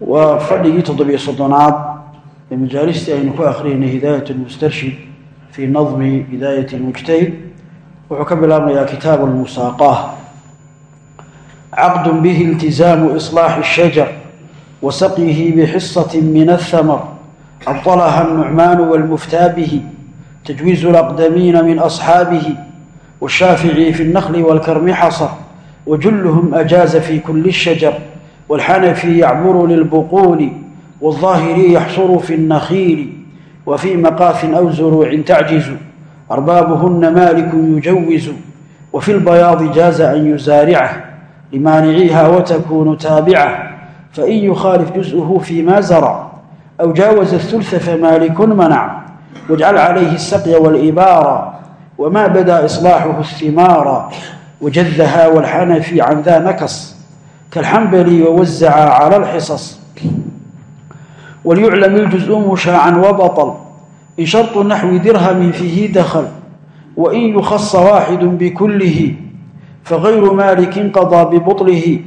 وفرقي تضبي صدنات بمجالستي أن نكون أخرين هداية المسترشد في نظم بداية المجتهد وحكم يا كتاب المساقاه عقد به التزام إصلاح الشجر وسقيه بحصة من الثمر أبطلها النعمان والمفتى به تجويز الأقدمين من أصحابه والشافعي في النخل والكرم حصر وجلهم أجاز في كل الشجر والحنفي يعبر للبقول والظاهري يحصر في النخيل وفي مقاف أو زروع تعجز أربابهن مالك يجوز وفي البياض جاز أن يزارعه لمانعيها وتكون تابعة فإن يخالف جزءه فيما زرع أو جاوز الثلث فمالك منع واجعل عليه السقي والإبارة وما بدا إصلاحه الثمار وجذها والحنفي عن ذا نكص كالحنبلي ووزع على الحصص وليعلم الجزء مشاعا وبطل إن شرط نحو درهم فيه دخل وإن يخص واحد بكله فغير مالك قضى ببطله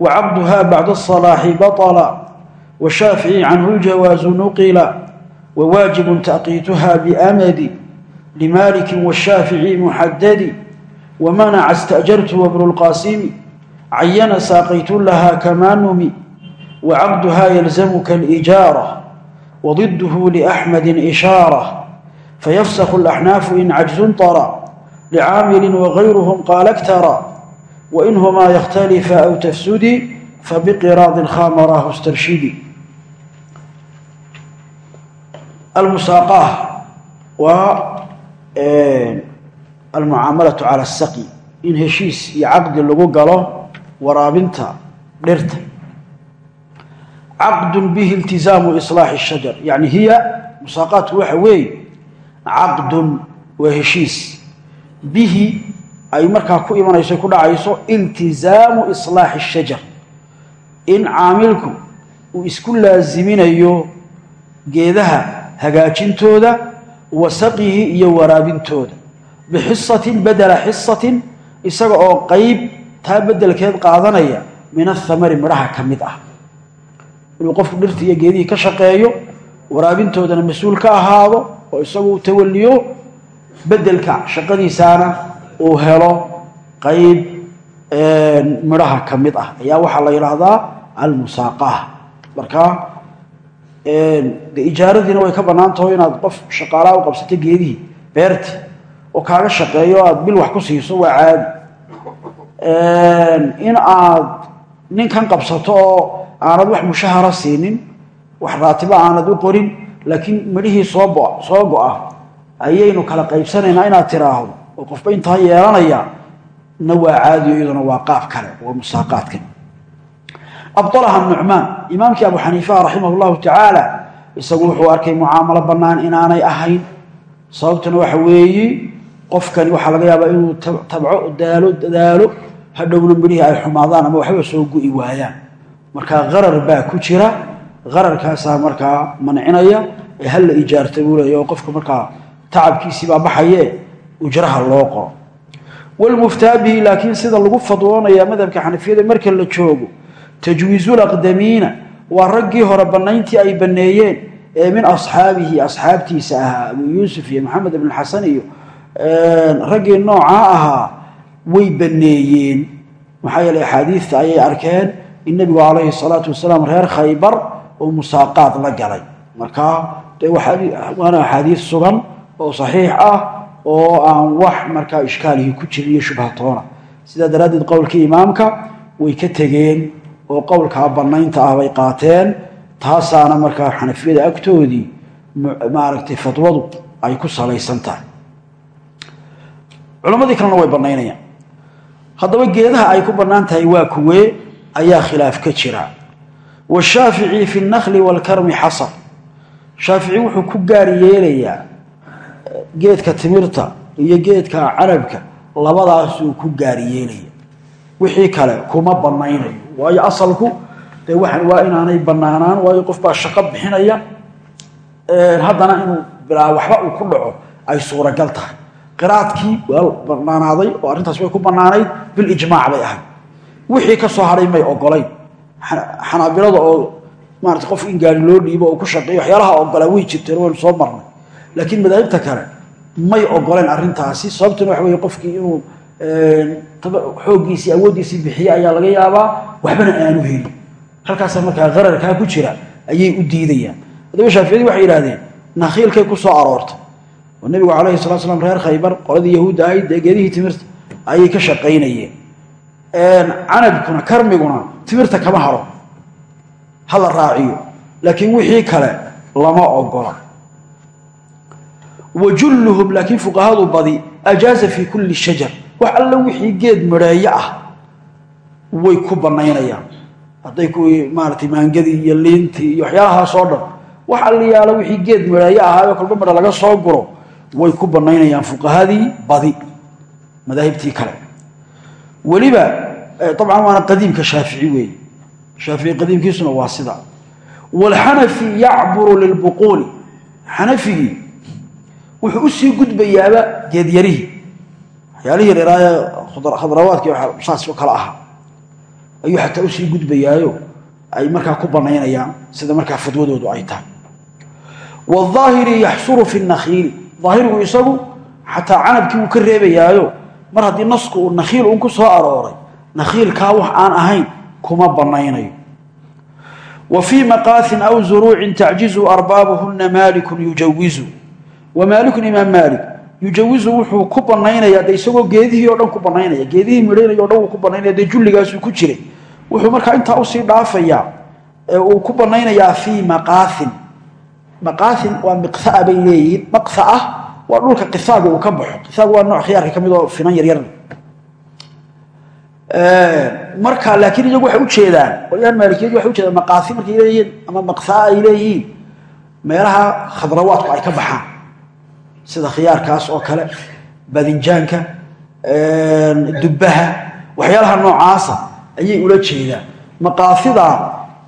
وعبدها بعد الصلاح بطل والشافعي عنه الجواز نقل وواجب تأقيتها بأمد لمالك والشافعي محدد ومنع استأجرت cayana saaqaytu lahaa kamaanumi wacaqduhaa yalzamuka alijaara wdiduhu liaxmadin ishaara fayafsaku alaxnaafu in cajzun tara licaamilin wagayruhum qaala ktara wain humaa yakhtalifa aw tafsudi fabiqiraadin khamaraahu starshidi almusaaqaah waa almucaamalatu cala asaqi in heshiis iyo caqdi lagu galo waraabinta dhirta. Caqdun bihi iltizaamu islaaxi shajar. Yani hiya musaaqaadku waxa weeye caqdun waa heshiis. Bihi ay markaa ku imanayso ku dhacayso iltizaamu islaaxi shajar. In caamilku uu isku laasiminayo geedaha hagaajintooda wasaqihi iyo waraabintooda. Bixisati badala xisatin isaga oo qayb taa bedelkeed qaadanaya min athamari midhaha ka mid ah. Inuu qofku dhirta iyo geedihii ka shaqeeyo waraabintoodana mas'uul ka ahaado oo isagu tawaliyo bedelka shaqadiisaana uu helo qayb midhaha ka mid ah. Ayaa waxaa la yidhaahdaa almusaaqah markaa de ijaaradiina way ka bannaan taho inaad qof shaqaalaha u qabsato geedihii beerti oo kaaga shaqeeyo aad bil wax ku siiso waa caadi in aad ninkan qabsato oo aanad wax mushahara siinin wax raatiba aanad u qorin laakiin midhihii soo soo go-a ayaynu kala qaybsanaynaa inaad tiraahdo. Oo qofba intaa yeelanaya na waa caadiyo iyaduna waa qaab kale waa musaaqaadkan abalaha nucmaan imaamkii abu xaniifaha raximah llahu isagu wuxuu arkay mucaamalo bannaan inaanay ahayn. Sababtuna waxa weeye qofkani waxaa laga yaabaa inuu tabco daalo dadaalo hadhowna midhihii ay xumaadaan ama waxba soo gu'i waayaan. Markaa qarar baa ku jira qararkaasaa markaa mancinaya ee hala ijaarta buu leeya oo qofka markaa tacabkiisiibaa baxaye ujraha loo qoro. Walmuftaa bihi laakiin sida lagu fadwoonaya madhabka xanafiyada marka la joogo tajwiizulaqdamiina waa raggii hore bannayntii ay banneeyeen ee min asxaabihi asxaabtiisa ahaa abuu yuusuf iyo maxamed ibn xasan iyo raggii noocaa ahaa way banneeyeen maxaa yeeley axaadiidta ayay arkeen in nebigu calayhi salaatu wasalaam reer khaybar oo musaaqaad la galay. Markaa dee waana axaadiid sugan oo saxiix ah oo aan wax markaa ishkaalihii ku jirin iyo shubhatoona sidaa daraaddeed qowlkii imaamka way ka tegeen oo qowlkaa bannaynta ah bay qaateen taasaana markaa xanafiyada agtoodii maaragtay fadwadu ay ku salaysan tahay. Culammadii kalena way bannaynayaan haddaba geedaha ay ku bannaan tahay waa kuwee ayaa khilaaf ka jira. Washaafici fi اnakli wاlkarmi xasar shaafici wuxuu ku gaar yeelayaa geedka timirta iyo geedka canabka labadaasuu ku gaar yeelaya wixii kale kuma banaynayo waayo asalku dee waa inaanay banaanaan waayo qof baa shaqo bixinaya. Haddana inuu bilaa waxba uu ku dhaco ay suuragal tahay qiraadkii waa banaanaaday oo arrintaas way ku banaanayd bilijmaac bay ahayd. Wixii ka soo hadhay may ogolayn. Xanaabilada oo maarata qof in gaari loo dhiibo oo ku shaqeeyo waxyaalaha ogolaa way jirteen waynu soo marnay. Laakiin madaahibta kale may ogoleen arrintaasi sababtuna waxa wey qofkii inuu xooggiisii awooddiisii bixiye ayaa laga yaabaa waxbana aanu helin. Halkaasa markaa qararkaa ku jira ayay u diidayaan. Haddaba shaaficiyadii waxay yidhahdeen nakhiilkay ku soo aroortay oo nebigu calayhi salatu slam reer khaybar qoladii yahuudda ahayd dee geedihii timirta ayay ka shaqaynayeen. Canabkuna karmiguna timirta kama haro. Ha la raaciyo. Laakiin wixii kale lama ogola. Wa julluhum laakiin fuqahadu badi ajaaza fii kulli shajar. Wax alla wixii geed midheeyo ah ku bannaynayaan. Hadday kuwii maaratay maangadii iyo liintii iyo waxyaalahaasoo dhan. Wax wixii geed midheeyo ahaayo kolba midha laga soo guro way ku bannaynayaan fuqahadii badi madaahibtii kale. Weliba dabcan waana qadiimka shaafici weeye shaafici qadiimkiisuna waa sida. Waalxanafi yacburu lilbuquuli. Xanafigii wuxuu u sii gudbayaaba geedyarihii. Waxyaalihii reeraaye khadrawaadki saas oo kale ahaa. Ayuu xataa u sii gudbayaayo ay markaa ku banaynayaan sida markaa fadwadoodu ay tahay. Wاaahiri yaxsuru fi nakhiili aahirigu isagu xataa canabkii wuu ka reebayaayo mar haddii nasku uu nakhiil un ku soo arooray nakhiilkaa wax aan ahayn kuma banaynayo wa fii maqaahin aw zuruucin tacjizu arbaabuhuna maalikun yujawizu. Wa maalikun imaam maalik yujawizu wuxuu ku banaynaya de isagoo geedihii o dhan ku banaynaya geedihii midhaynay o dhan wuu ku banaynaya dee julligaasuu ku jiray wuxuu banaynayaa maqaahin waa miqaa bay leeyihiin. Maqaa waa dhulka qisaaga uu ka baxo. Qisaagu waa nooc khiyaarka ka mid oo finan yaryar marka laakiin iyagu waxay ujeedaan qolyahan maalikiyadu waxay ujeedaan maqaasi markay leeyihiin ama maqsaa ay leeyihiin meelaha khadrawaadku ay ka baxaan. Sida khiyaarkaas oo kale badinjaanka dubbaha waxyaalaha noocaasa ayay ula jeedaan. Maqaasida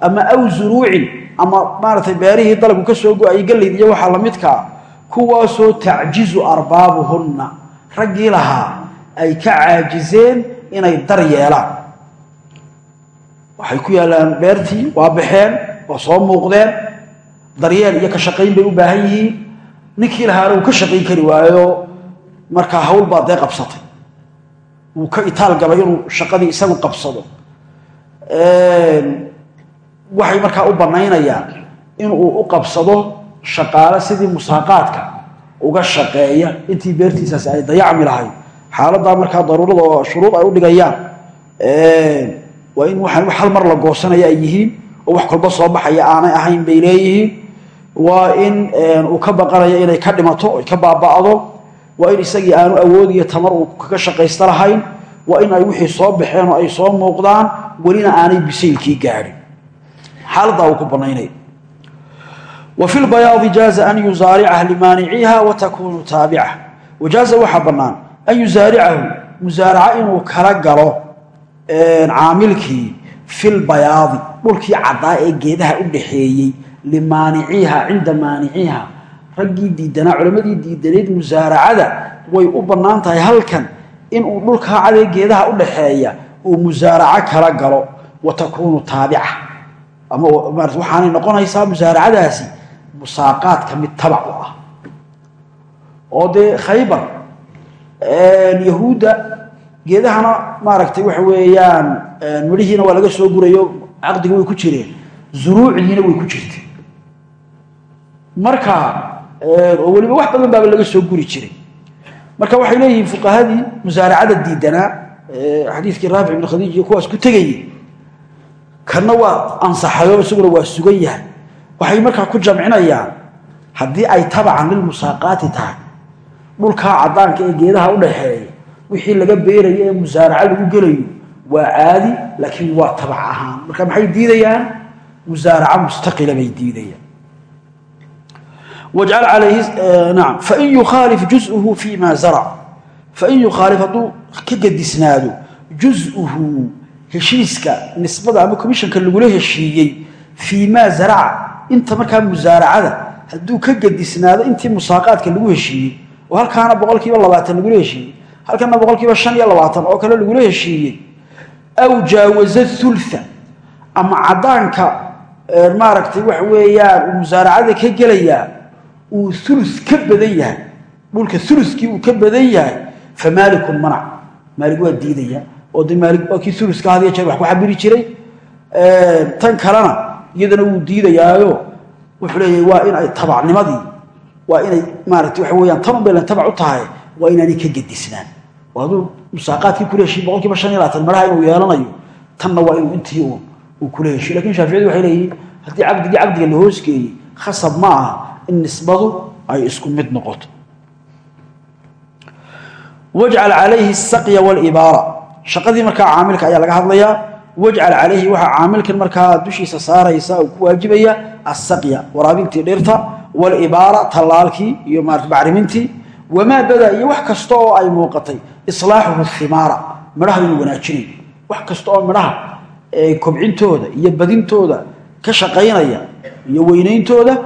ama aw zuruucin ama maaragtay beerihii dalabku ka soo go'ayay iyo waxaa lamidkaa kuwaasoo tacjizu arbaabuhunna. Raggii lahaa ay ka caajizeen inay dar yeelaan. Waxay ku yaallaan beertii waa baxeen waa soo muuqdeen. Daryeel iyo ka shaqayn bay u baahan yihiin. Ninkii lahaana uu ka shaqayn kari waayo markaa hawl baa dee qabsatay. Wuu ka itaal gabay inuu shaqadii isagu qabsado waxay markaa u bannaynayaan inuu u qabsado shaqaale sidii musaaqaadka uga shaqeeya intii beertiisaasi ay dayacmi lahayd. Xaaladaa markaa daruurada oo shuruud ay u dhigayaan waa in waxaan wax hal mar la goosanaya ay yihiin oo wax kolba soo baxaya aanay ahayn bay leeyihiin. Waa in uu ka baqanayo inay ka dhimato oy ka baaba'do. Waa in isagii aanu awood iyo tamar uu kaga shaqaysta lahayn. Waa in ay wixii soo baxeen oo ay soo muuqdaan. Welina aanay bisaylkii gaadhin xaaladaa uu ku fi lbayaadi jaaza an yusaaricah limaaniciha wa takuunu taabica wajaaza waxaa bannaan an yusaaricahu musaaraca inuu kala galo caamilkii filbayaadi dhulkii caddaa ee geedaha u dhaxeeyey limaaniciiha cinda maaniciiha. Raggii diidanaa culammadii diidanayd musaaracada way u bannaan tahay halkan inuu dhulkaa cadee geedaha u dhaxeeya uu musaaraco kala galo wa takuunu taabica ama waxaanay noqonaysaa musaaracadaasi musaaqaadka mid tabac u ah. Oo dee khaybar yahuudda geedahana maaragtay waxa weeyaan midhihiina waa laga soo gurayo caqdiga way ku jireen zuruucdiina way ku jirtay. Marka oo weliba wax badan baaba laga soo guri jiray. Marka waxay leeyihiin fuqahadii musaaracada diidanaa xadiiskii raafic ibn khadiij kuwaas ku tegayey kanna waa ansaxayo isaguna waa sugan yahay. Waxay markaa ku jamcinayaan haddii ay tabacan lilmusaaqaati tahay. Dhulkaa caddaanka ee geedaha u dhaxeeya wixii laga beerayo ee musaaraco lagu gelayo waa caadi laakiin waa tabac ahaan. Marka maxay diidayaan? Musaaraca mustaqila bay diidayaan. Naam fain yukhaalif juzuhu fi ma zarac fain yukhaalif hadduu ka gedisnaado juzuhu heshiiska nisbada ama commissionka lagula heshiiyey fii maa zaraca inta markaa musaaracada hadduu ka gedisnaado intii musaaqaadka lagu heshiiyey oo halkaana boqol kiiba labaatan lagula heshiiyey halkana oo kale lagula heshiiyey aw jaawaza ulfa ama cadaanka maaragtay waxa weeyaan uu musaaracada ka gelayaa uu ulu ka badan yahay dhulka uluskii uu ka badan yahay fa maalikun manac maalig waa diidaya oo de maalig waa kii uluska had iyo jeer wax ku xabiri jiray. Tan kalena iyadana wuu diidayaayo. Wuxuu leeyahay waa in ay tabacnimadii waa inay maarata waxa weyaan tan unbay lan tabac u tahay waa inaanay ka gedisnaan. Oo hadduu musaaqaadkii kula heshiy boqol shan iyo labaatan maraha inuu yeelanayo tanna waa inuu intii uu kula heshiyo laakiin shaaficiyadu waxay leeyihiin haddii caqdigii caqdiga la hoosgeeyey khasab ma aha in nisbadu ay isku mid noqoto. Wajcal calayhi asaqya walibaara shaqadii markaa caamilka ayaa laga hadlayaa. Wajcal calayhi waxaa caamilkan markaa dushiisa saaraysa oo ku waajibaya asaqya waraabintii dhirta walibaara tallaalkii iyo bacrimintii wamaa badaa iyo wax kasta oo ay muuqatay islaaxuhu himaara midhaha inuu wanaajinayo. Wax kasta oo midhaha kobcintooda iyo badintooda ka shaqaynaya iyo weynayntooda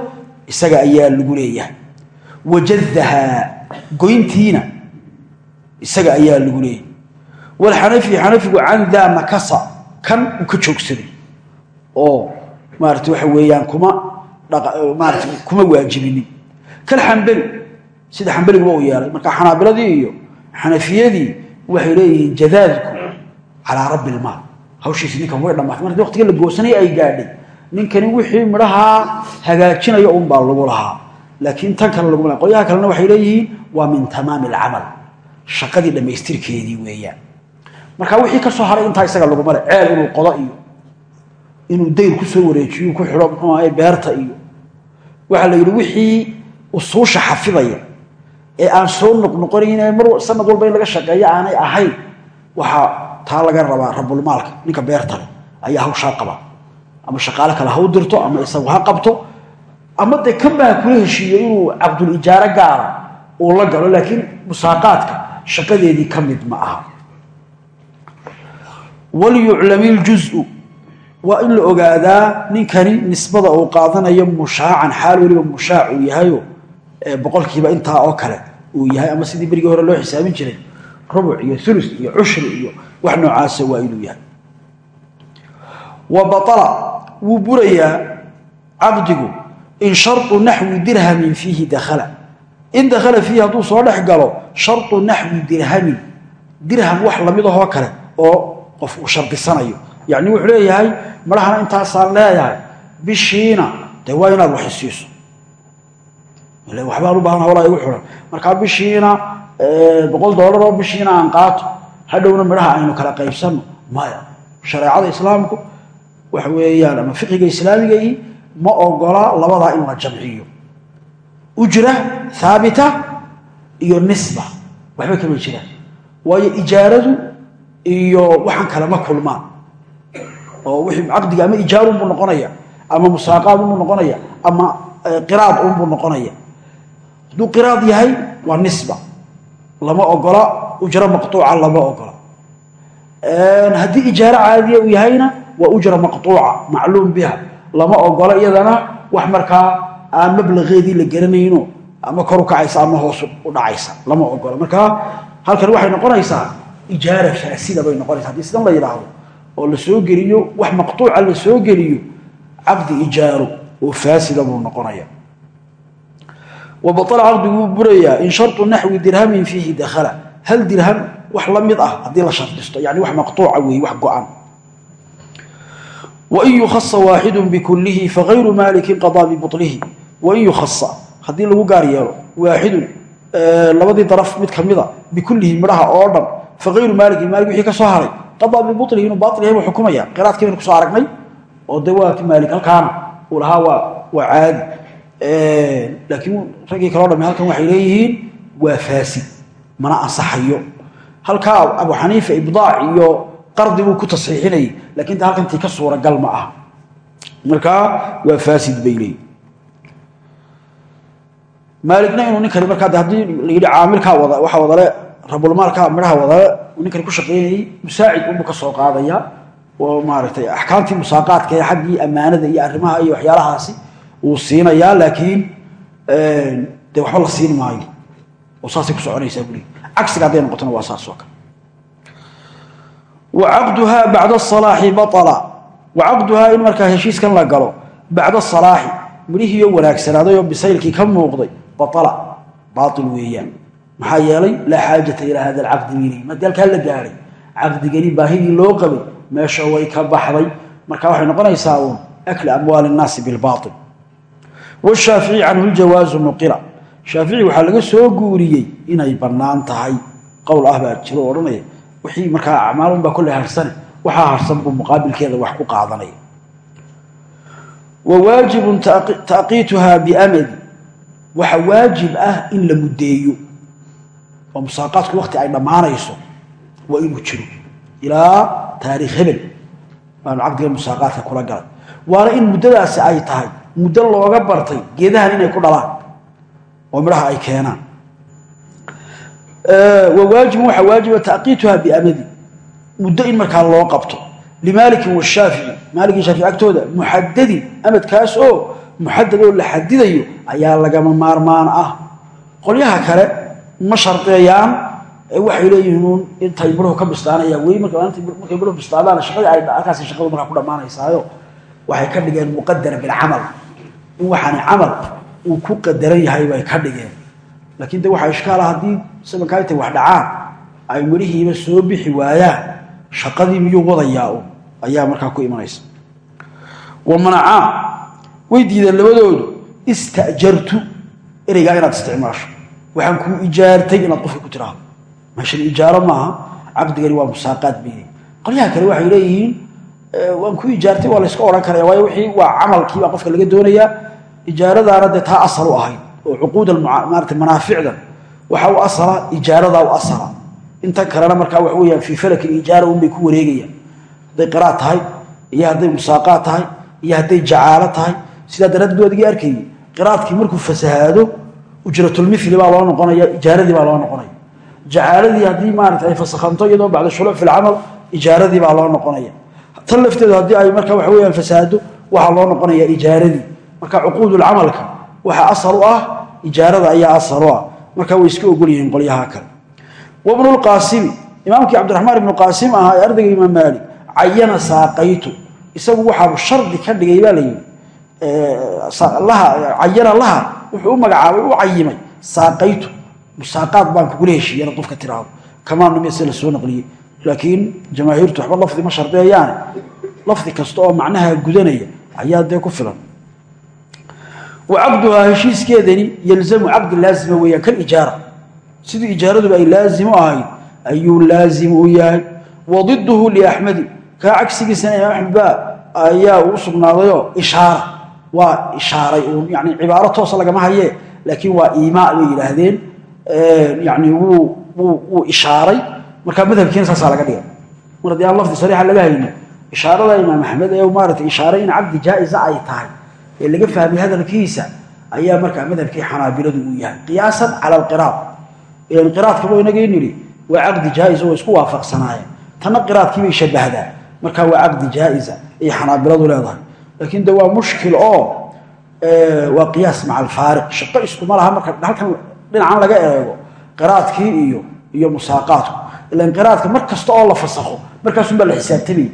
isaga ayaa lagu leeyahay. Wajadahaa goyntiina isaga ayaa lagu leeyahay walxanafi xanafigu can daa makasa kan uu joogsaday. Oo maarata waxa weeyaan kuma maarata kuma waajibinin. Kal xambeli sida xambaliguba uu yeelay. Marka xanaabiladii iyo xanafiyadii waxay leeyihiin jadaadku calaa rabbi ilmaal hawshiisi ninkan way dhamaatay markii waqtiga la goosanaya ay gaadhay. Ninkani wixii midhahaa hagaajinaya unbaa lagu lahaa. Laakiin tan kale laguma laha qolyaha kalena waxay leeyihiin waa min tamaami alcamal shaqadii dhammaystirkeedii weeyaan marka wixii ka soo haray intaa isaga laguma le ceel inuu qodo iyo inuu dayr ku soo wareejiyo ku xidho muxuu ahay beerta iyo waxaa la yidhi wixii usuusha xafidaya ee aan soo noqnoqonayn mar sanad walba in laga shaqeeyo aanay ahayn waxaa taa laga rabaa rabulmaalka ninka beerta leh ayaa hawshaa qaba. Ama shaqaale kale ha u dirto ama isagu ha qabto ama dee kan baa kula heshiiyo inuu caqdulijaaro gaara uu la galo laakiin musaaqaadka shaqadeedii ka mid ma aha walyuclami ljuzu waa in la ogaadaa ninkani nisbada uu qaadanayo mushaacan xaal weliba mushaac uu yahayo boqolkiiba intaa oo kale uu yahay ama sidii berigii hore loo xisaabin jiray rubuc iyo ulus iyo cushri iyo wax noocaasa waa inuu yahay. Wa baala wuu burayaa caqdigu in sharطu naxwi dirhamin fiihi dakhala. In dakhala fiihi hadduu soo dhex galo sharطu naxwi dirhamin dirham wax la mid ahoo qof uu shardisanayo yacni wuxuu leeyahay madhahana intaasaan leeyahay bishiina dee waa inaad wax isiiso waxbaan u baahan hawlaa igu xihan markaa bishiina boqol doolar oo bishiina aan qaato hadhowna midhaha aynu kala qaybsanno. Maya shareecada islaamku waxa weeyaan ama fiqiga islaamigai ma ogola labadaa in la jamciyo. Ujra haabita iyo nisba. Waxba kama jiraan waayo ijaaradu iyo waxaan kale ma kulmaan. Oo caqdiga ama ijaarunbuu noqonaya ama musaaqaad unbuu noqonaya ama qiraad unbuu noqonaya. Hadduu qiraad yahay waa nisba. Lama ogola ujro maqtuuca lama ogola. Haddii ijaaro caadiya uu yahayna waa ujra maqtuuca macluum biha. Lama ogola iyadana wax markaa aan mablaqeedii la garanayno ama kor u kacaysa ama hoos u dhacaysa. Lama ogola. Markaa halkan waxay noqonaysaa ijaara faasida bay noqonaysa. Haddii sidan la yidhaahdo oo la soo geliyo wax maqtuuca la soo geliyo caqdi ijaaro oo faasida buu noqonaya. Wabaala caqdigu wuu burayaa in sharطu naxwi dirhamin fiihi dakhala. Hal dirham wax la mid ah haddii la shardisto yani wax maqtuuca weeye wax go-an. Wain yukhasa waaxidu bikulihi fagayru maalikin qadaa bibutlihi. Wain yukhasa haddii lagu gaar yeelo waaxidun labadii daraf mid kamida bikullihi midhaha oo dhan fagayru maalikin maalik wixii ka soo haray. Qadaa bibutlihi inuu baail yahay buu xukumaya. Qiraadkii baynu ku soo aragnay oo de waa halkaana uu lahaa waa caadi laakiin raggii kaloo dhame halkan waxay leeyihiin waa faasid mana ansaxayo. Halkaa abu xaniifa ibdaac iyo qardi buu ku tasxiixinayay laakiin de halkantii ka suuragal ma aha. Markaa waa faasid bay leeyihiin inuu ninkani markaa haddii la yidhi caamilkaa wada waxa wadale rabulmaalkaa midhaha wadale ninkani ku shaqaynayey musaacid unbuu ka soo qaadaya oo maaragtay axkaamtii musaaqaadka ee xaggii ammaanada iyo arrimaha iyo waxyaalahaasi uu siinayaa laakiin dee waxba la siin maayo. Oo saasay ku soconaysaa buli cagsiga hadday noqotona waa saas oo kale. Wacaqduhaa bacda asalaaxi baala wacaqduhaa in markaa heshiiskan la galo bacda asalaaxi midhihiioo wanaagsanaaday oo bisaylkii ka muuqday baala baail weeyaan maxaa yeelay laa xaajata ilaa hada alcaqdi ilay madi halkaa la gaadhay caqdigani baahidii loo qabay meesha way ka baxday. Marka waxay noqonaysaa uun akli amwaali nnaasi bilbaail washaafici canhu ljawaazu nuqila. Shaafici waxaa laga soo guuriyey inay bannaan tahay. Qowl ah baa jiro odhanaya wixii markaa acmaalunbaa kolley harsane waxaa harsan buu muqaabilkeeda wax ku qaadanaya. Wa waajibun taqiituhaa biamadi waxa waajib ah in la muddeeyo oo musaaqaadku wakti ay dhammaanayso waa inuu jiro ilaa taariikh hebel. Baanu caqdiga musaaqaadka kula galay. Waana in muddadaasi ay tahay muddo looga bartay geedahan inay ku dhalaan oo midhaha ay keenaan. Wawaajibun waxaa waajiba taqiituha biamadi muddo in markaa loo qabto. Limaalikin washaafici maalikii shaafici agtooda muxadadin amadkaas oo muxadad oo la xadidayo ayaa lagama maarmaan ah. Qolyaha kale ma shardeeyaan waxay leeyihiin intay midhuhu ka bislaanayaan weli markay midhuhu bislaadaan shaqadii ay halkaasi shaqadu markaa ku dhammaanaysaayo waxay ka dhigeen muqadara bilcamal. In waxaani camal uu ku qadaran yahay bay ka dhigeen. Laakiin de waxaa ishkaala haddii samankaa intay wax dhacaan ay midhihiiba soo bixi waayaan shaqadii miyuu wadayaa ayaa markaa ku imanaysa. Wa manacaa way diideen labadoodu istajartu ereygaa inaad isticmaasho waxaan kuu ijaartay inaad qofka ku tiraahdo. Meeshan ijaaro maaha caqdigani waa musaaqaad bay qolyaha kale waxay leeyihiin waan ku ijaartay waa layska odhan karaya waayo wixii waa camalkii baa qofka laga doonayaa ijaaradaana dee taa asal u ahayd oo cuquud maarata manaaficda waxa u asala ijaaradaa u asala. Intan kalena markaa waxa weyaan fii falaki ijaara unbay ku wareegayaan. Hadday qiraad tahay iyo hadday musaaqaad tahay iyo hadday jacaalo tahay sidaa daraaddeed waa arkayay. Qiraadkii markuu fasahaado ujratulmili baa loo noqonaya ijaaradii baa loo noqonaya. Jacaaladii haddii maarata ay fasakhanto iyadoo bacda shuluuc fi lcamal ijaaradii baa loo noqonaya. Tan lafteedu haddii ay marka waxa weyaan fasahaado waxaa loo noqonaya ijaaradii. Marka cuquudulcamalka waxaa asal ah ijaarada ayaa asal ah. Marka way iska ogol qolyaha kale. Wabnu lqaasimi imaamkii cabdiraxmaan ibnu qaasim ahaa ee ardayga imaam maalik cayana saaqaytu. Isagu waxaa shardi ka dhigay baa layidhi cayana laha wuxuu u magacaabay u cayimay saaqaytu musaaqaad baan kugula heshiiyana qofka tiraahdo kamaa numiya si la soo naqliyey. Laakiin jamaahiirtu waxba lafdi ma shardeeyaane lafdi kasta oo macnaha gudanaya ayaa dee ku filan. Wa caqduhaa heshiiskeedani yalzamu caqdi laazima weeyaan kan ijaara. Sidii ijaaraduba ay laazim u ahayd ayuu laazim u yahay. Wa diduhu liaxmedi kaa cagsigiisana imaam axmed ba ayaa waa ishaaray yani cibaaro toosa lagama hayee laakiin waa iimaa bay yidhaahdeen. Yani wuu ishaaray. Markaa madhabkiina saasaa laga dhigay. Mar aan lafdi sariixa laga hayno ishaarada imaam axmed ee maaratay ishaaray in caqdi jaa-isa ay tahay ee laga fahmay hadalkiisa ayaa markaa madhabkii xanaabiladu uu yahay. Qiyaasan cala alqiraad ilan qiraadkaba inagii nidhi waa caqdi jaa-isa oo isku waafaqsanaayeen tanna qiraadkiibay shabahdaa. Waa caqdi jaa-isa ay xanaabiladu leedahay laakiin de waa mushkil oo waa qiyaas maca alfaariq. Shaqo iskuma laha marka halkan dhinacan laga eego qiraadkii iyo iyo musaaqaadku ilan qiraadka mar oo la fasakho markaasun baa la xisaabtamay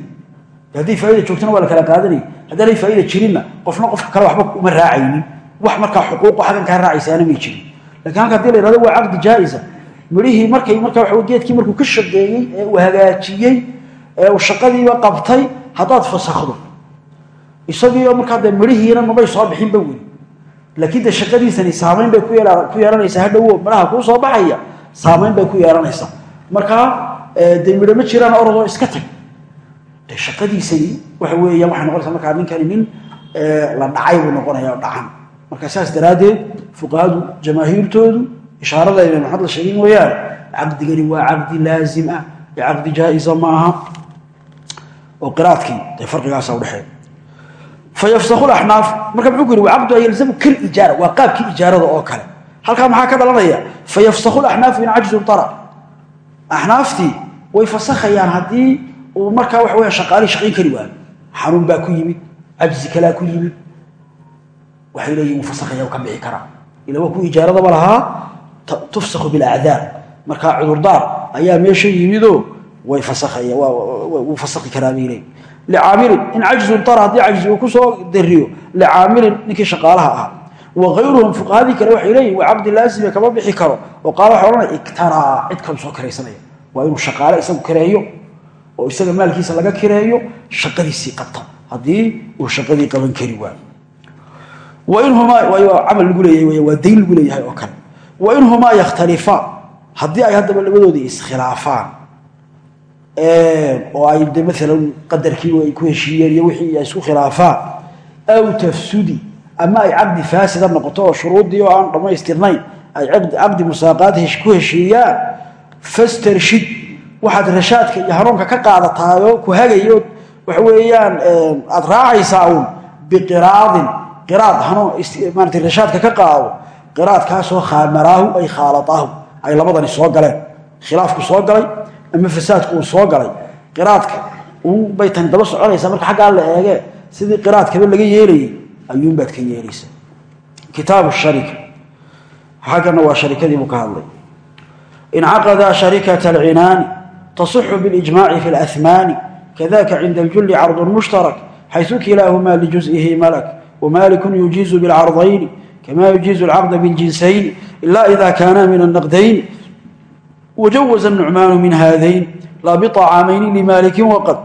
haddii faaida joogtana waa la kala qaadanaya haddaanay faaida jirinna qofna qofka kale waxba uma raacaynin. Wax markaa xuquuqo xaggan kaa raacaysaana may jirin. Lakin halka haddii la yhahdo waa caqdi jaa-isa. Markay markaa waa geedkii markuu ka shaqeeyey ee uu hagaajiyey ee uu shaqadiiba qabtay haddaad fasakhdo isagiio markaa dee midhihiina mabay soo bixinba weli laakiin de shaqadiisani saamayn bay ku yeelanaysaa hadhowo midhaha kuu soo baxaya saamayn bay ku yeelanaysaa markaa dee midho ma jiraan orodoo iska tag. De shaqadiisani waxa weeyaan waxay noqonaysaa markaa ninkani nin la dhacay buu noqonaya dhacan. Marka saas daraaddeed fuqahadu jamaahiirtoodu ishaarada imaam maxamed la sheegay mooyaane caqdigani waa caqdi laazim ah ee caqdi jaa-isa ma aha. Oo qiraadkii dee farqigaasa udhexeeya fayafsaku axnaaf marka muxuu ku yihi wacaqduha yalzamu kalijaara waa qaabkii ijaarada oo kale halkaa maxaa ka dhalanaya fayafsaku axnaafu in cajzun ara axnaaftii way fasakhayaan haddii uu markaa waxa weya shaqaalihii shaqayn kari waayo xanuun baa ku yimid cajzi kalaa ku yimid waxay leeyihiin wuu fasakhaya ka bixi karaa ila waa ku ijaaradaba lahaa tufsakhu bilacdaar markaa cudurdaar ayaa meesha yimidoo way fasakhaya wuu fasakhi karaa bay leeyihiin licaamilin in cajzun ara haddii cajzi uu ku soo dariyo licaamilin ninkii shaqaalaha ahaa waayruhum fuqahadii kale waxay leeyihiin waa caqdi laazime kama bixi karo oo qaala waxa ohanaya iktaraa cid kalu soo kiraysanaya waa inuu shaqaale isagu kireeyo oo isaga maalkiisa laga kireeyo shaqadiisii qabta haddii uu shaqadii qaban kari waayo camal lagu leeyahay waa dayn lagu leeyahay oo kale iskhilaafaan oo ay de maalan qadarkii ay ku heshiiyeen iyo wixii ay isku khilaafaan aw tafsudi ama ay caqdi faasida noqoto oo shuruuddii oo aan dhammaystirnayn ay caqdi musaaqaad ku heshiiyaan fastarshid waxaad rashaadka iyo hanuunka ka qaadataayoo ku hagayo waxa weeyaan aad raacaysaa uun biqiraadin qiraad hanuun maarata rashaadka ka qaado qiraadkaasoo khamaraahu ay khaalataahu ay labadani soo galeen khilaafku soo galay ama fasaadku uu soo galay qiraadka bay tani daba soconaysaa marka xaggaa la eegee sidii qiraadkaba laga yeelayay ayuunbaad ka yeelaysaa. Kitaabu sharika xaggana waa sharikadiibuu ka hadlay. Incaqada sharikata alcinaani tasixu bilijmaaci fi alahmaani kadaka cinda aljulli cardun mushtarak xaysu kilaahumaa lijuz'ihi malak wamalikun yujiizu bilcardayni kama yujiizu alcaqda biljinsayn ila ida kaana min annaqdayn wajawaza الnucmaanu min hadayn laa biطacaamayni limaalikin waqad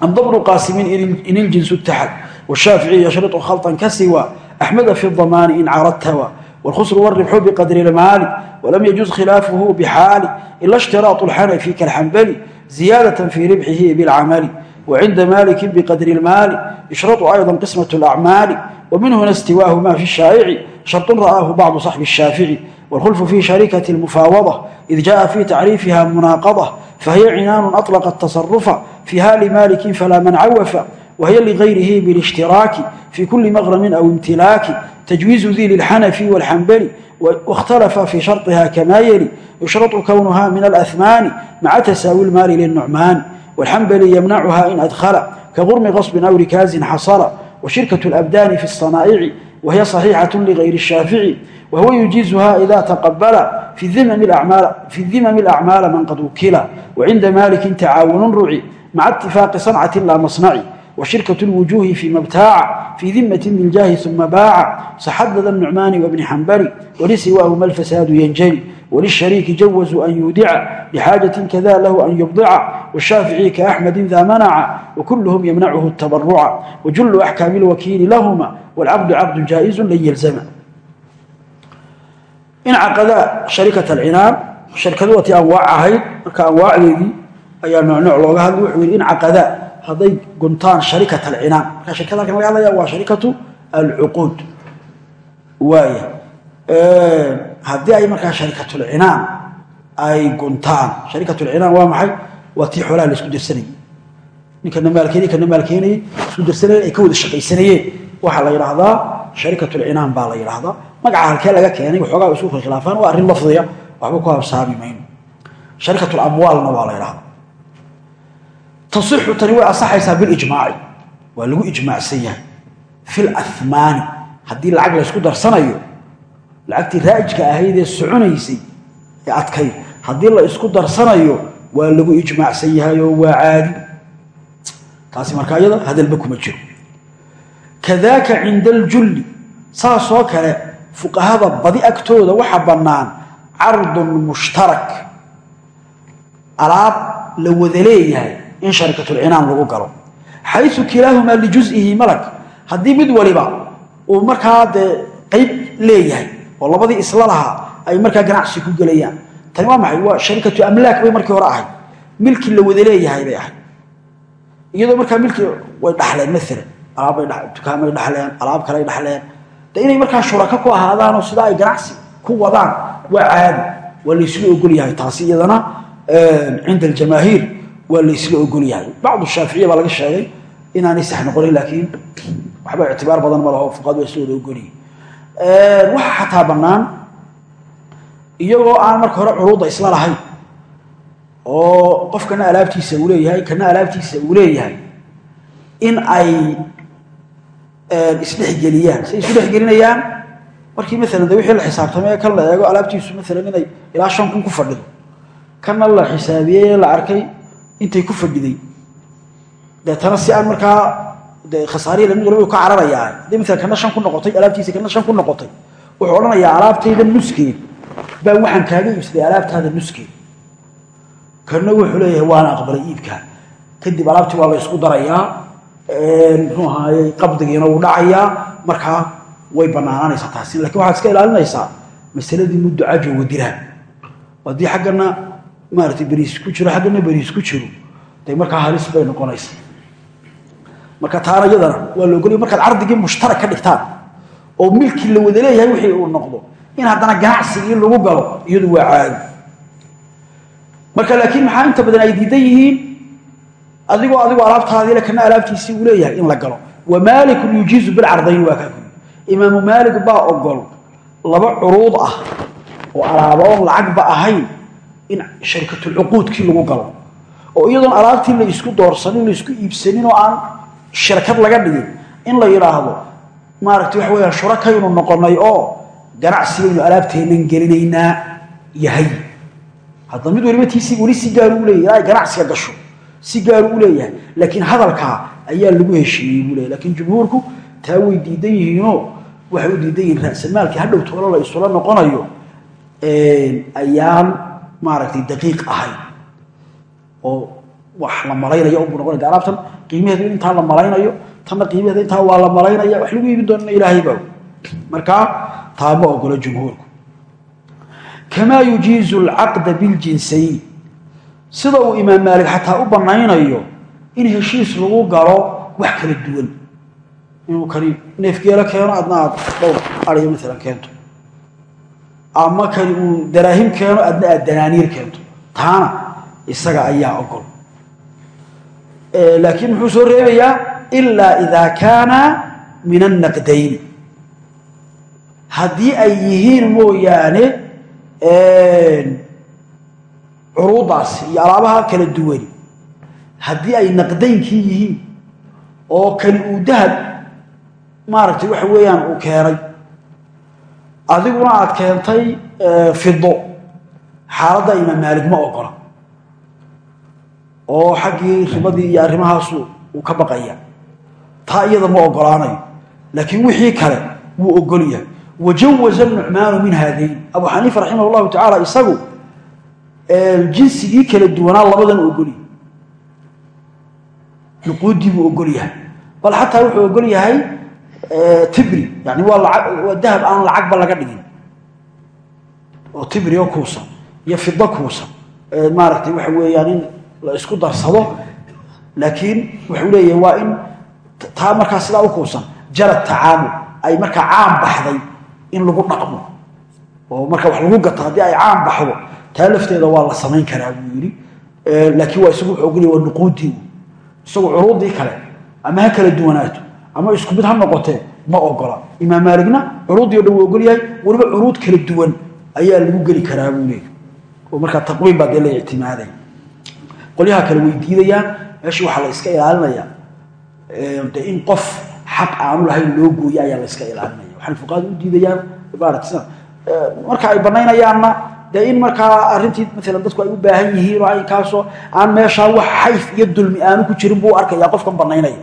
am dabru qaasimin in iljinsu اtaxad washaaficiي yashriطu khalطan ka siwa axmeda fi الضamaani in caradtawa wاlkhusru wاribxu biqadri اlmaali walam yajuz khilaafuhu bxaali ila اshtiraaط اlxanafi kalxambali ziyaadaة fii ribxihi biاlcamali وcinda maliki bqadri اlmaali yushraطu ayضa qismaة اlأcmaali وmin huna اstiwaaهuma fi الshaa'ici sharطu ra'aahu bacdu صaxbi الshaafici wاlkhulfu fi sharikaةi اlmufaawada id jaءa fi tacriifiha munaaqadة fahiya cinaanu أطلqa الtaصarufa fiha limaliki falaa man cawafa وهي لغيره بالاشتراك في كل مغرم أو امتلاك تجويز ذي للحنفي والحنبلي واختلف في شرطها كما يلي يشرط كونها من الأثمان مع تساوي المال للنعمان والحنبلي يمنعها إن أدخل كغرم غصب أو ركاز حصل وشركة الأبدان في الصنائع وهي صحيحة لغير الشافعي وهو يجيزها إذا تقبل في الذمم الأعمال, في الذمم الأعمال من قد وكل وعند مالك تعاون رعي مع اتفاق صنعة لا مصنعي وشركة الوجوه فيما ابتاع في ذمة بالجاه ثم باع صحدد النعمان وابن حنبل ولسواهما الفساد ينجلي وللشريك جوزوا أن يودع لحاجة كذا له أن يبضع والشافعي كأحمد ذا منع وكلهم يمنعه التبرع وجل أحكام الوكيل لهما والعبد عبد جائز لن يلزم إن عقد شركة العنان شركة وتي أنواع هيد كأنواع ذي أي نوع نوع لوغا هذا وحوي إن عقد hadday guntaan sharikat alcinaan marka shirkada halkan laga hadlaya waa sharikatu alcuquud waaya haddii ay markaa sharikatulcinaan ay guntaan sharikatulcinaan waa maxay waa tii xoolaha la isku dirsanayey ninkana maalkeenay kana maalkeenayey isku dirsanayeen ay ka wada shaqaysanayeen waxaa la yidhaahdaa sharikatulcinaan baa la yidhaahdaa magaca halkee laga keenay waxoogaa isu khilaafaan waa arrin lafdiya waxba ku habsaami mayno sharikatulamwaalna waa la yidhahdaa tasixu tani way asaxaysaa bilijmaaci waa lagu ijmaacsan yahay. Fi lamaani haddii lacag laysku darsanayo lacagtii raajka ahaydee soconaysay ee adkayd haddii la isku darsanayo waa lagu ijmaacsan yahay oo waa caadi. Taasi markaa iyada hadalba kuma jiro kadaaka cinda aljulli saasoo kale fuqahada badi agtooda waxa bannaan cardun mushtarak alaab la wada leeyahay in sharikatulcinaan lagu galo xayu kilaahumaa lijuzihi malak haddii mid waliba uu markaa dee qayb leeyahay oo labadii isla lahaa ay markaa ganacsi ku gelayaan tani waa maxay waa sharikatu amlaak bay markii hore ahayd milki la wada leeyahay dukaamay dhaxleen alaab kaley dhaxleen de inay markaa shuraka ku ahaadaanoo sidaa ay ganacsi ku wadaan waa caadi. Waa laysla ogol yahay taasi iyadana cinda aljamaahiir waa laysla ogol yahay. Bacdu shaaficiya baa laga sheegay inaanay sax noqonin laakiin waxba ictibaar badan ma laho fuqaadu waa sidooda ogoliyi waxaa xataa bannaan iyagoo aan marka hore curuudda isla lahayn oo qofkana alaabtiisa uu leeyahay kana alaabtiisa uu leeyahay in ay isdhexgeliyaan say isu dhexgelinayaan markii maalan de wixii la xisaabtamay kan la alaabtiisu maalan inay ilaa kun ku fadhido. Kana la xisaabiyey la arkay intay ku fadhiday. Deetana si aan markaa de khasaarihi la mid walba ka cararayaa. Haddii kana shan ku noqotay alaabtiisa kana shan ku noqotay. Wuxuu odhanayaa alaabtayda nuskeed baa waxaan kaaga iibsaday alaabtaada nuskeed kana wuxuu leeyahay waana aqbalay iibkaa kadib alaabtii waa la isku darayaa muxuu ahaayey qabdigiina wuu dhacayaa markaa way banaananaysaa taasi. Lakin waxaad iska ilaalinaysaa masaladii muddo cajo wadiraan haddii xaggana maarata beriis ku jiro xaggana beriis ku jiro de markaa halis bay noqonaysa marka taana iyadana waa la ogolaya markaad cardigii mushtarak ka dhigtaan oo milkii la wada leeyahay wixii uu noqdo in haddana ganacsigii lagu galo iyadu waa caadi. Marka laakiin maxaa inta badan ay diidan yihiin adigoo adigoo alaabtaadiile kana alaabtiisii uu leeyahay in la galo. Wa maalikun yujiizu bilcardayn waa kaa kuli imaamu maalik baa ogol laba curuud ah oo alaaba oon lacagba ahayn in sharkatulcuquudkii lagu galo. Oo iyadoon alaabtii la isku doorsanin la isku iibsanin oo aan shirkad laga dhigin in la yidhaahdo maaragtay waxa weyaan shurakaynu noqonay oo ganacsigaynu alaabteennan gelinaynaa yahay. Hadda mid waliba tiisii weli si gaaru u leeyahay ganacsiga gasho si gaaru u leeyahay. Laakiin hadalkaa ayaa lagu heshiiyey buu leeyahy lakiin jumhuurku taa way diidan yihiinoo waxay u diidan yihiin ra'samaalkii hadhow toolo la isula noqonayo ayaan maaragtay daqiiq ahayn oo wax la malaynayo unbuu noqonaya. Alaabtan qiimaheedu intaa la malaynayo tanna qiimaheeda intaa waa la malaynaya wax lagu iibin doonana ilaahay baa. Markaa taa ma ogolo jumhuurku. Kamaa yujiizu sida uu imaam maalik xataa u banaynayo in heshiis lagu galo wax kala duwan. Inuu kani neefgeelo keeno adna aad dhowr ariyo maalan keento. Ama kani uu daraahim keeno adna aad danaaniir keento. Taana isaga ayaa ogol. Laakiin muxuu soo reebayaa? Ilaa idaa kaana min annaqdayni haddii ay yihiin mooyaane curuudaasi iyo alaabaha kala duwani haddii ay naqdaynkii yihiin oo kani uu dahab maaragtay waxa weeyaan uu keenay. Adiguna aad keentay fido xaaladda imaam maalig ma ogola. Oo xaggii ribadii iyo arrimahaasu uu ka baqaya. Taa iyada ma ogolaanayo laakiin wixii kale wuu ogol yahay wajawaza nucmaanu min haadayn abu xaniifa raximah tacaala isagu jinsigii kala duwanaa labadan ogolyahy nuquudii buu ogol yahay. Bal xataa wuxuu ogol yahay tibri. Yani waa dahab aan lacagba laga dhigin. Oo tibri oo kuusan. Iyo fido kuusan. Maaragtay waxa weeyaan in la isku darsado. Laakiin wuxuu leeyahay waa in taa markaa sidaa u kuusan. Jarad tacaamul ay markaa caan baxday in lagu dhaqmo. Oo marka wax lagu gato haddii ay caan baxdo taa lafteeda waa la samayn karaa buu yidhi. Laakiin waa isagu ogolyahy waa nuquudii isagu curuudii kale ama ha kala duwanaato ama isku mid ha noqotee ma ogola. Imaam maaligna curuuddii o dhan wuu ogol yahay weliba curuud kala duwan ayaa lagu geli karaa buu leeyahy oo markaa taqwiim baa dee la ictimaaday. Qolyaha kale way diidayaan meesha waxaa la iska ilaalinayaa. De in qof xaq aanu lahayn loo gooyo ayaa la iska ilaalinaya. Waxaana fuqahadu u diidayaan marka ay banaynayaanna dee in markaa arrintii maalan dadku ay u baahan yihiin oo ay kaasoo aan meeshaa wax xayf iyo dulmi aanu ku jirin buu arkayaa qofkan banaynaya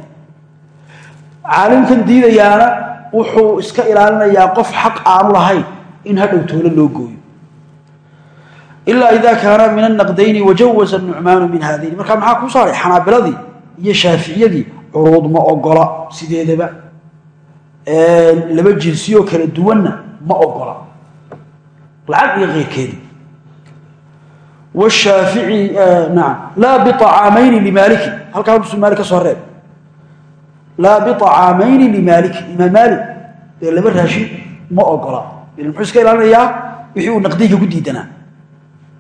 caalimkan diidayaana wuxuu iska ilaalinayaa qof xaq aanu lahayn in hadhow toolo loo gooyo. Ilaa ida kaana min anaqdayni wajawaza nucmaanu min haadayni. Marka maxaa kuu saaray? Xanaabiladii iyo shaaficiyadii curuud ma ogola sideedaba. Laba jinsiyoo kala duwanna ma ogola lacag iyo naam laa biacaamayni limaaliki halkaa usu maalik ka soo reeb. Laa biacaamayni limaaliki imaam maalik dee laba raashin ma ogola. Muxuu iska ilaalinayaa wixii uu naqdiyga ku diidanaa.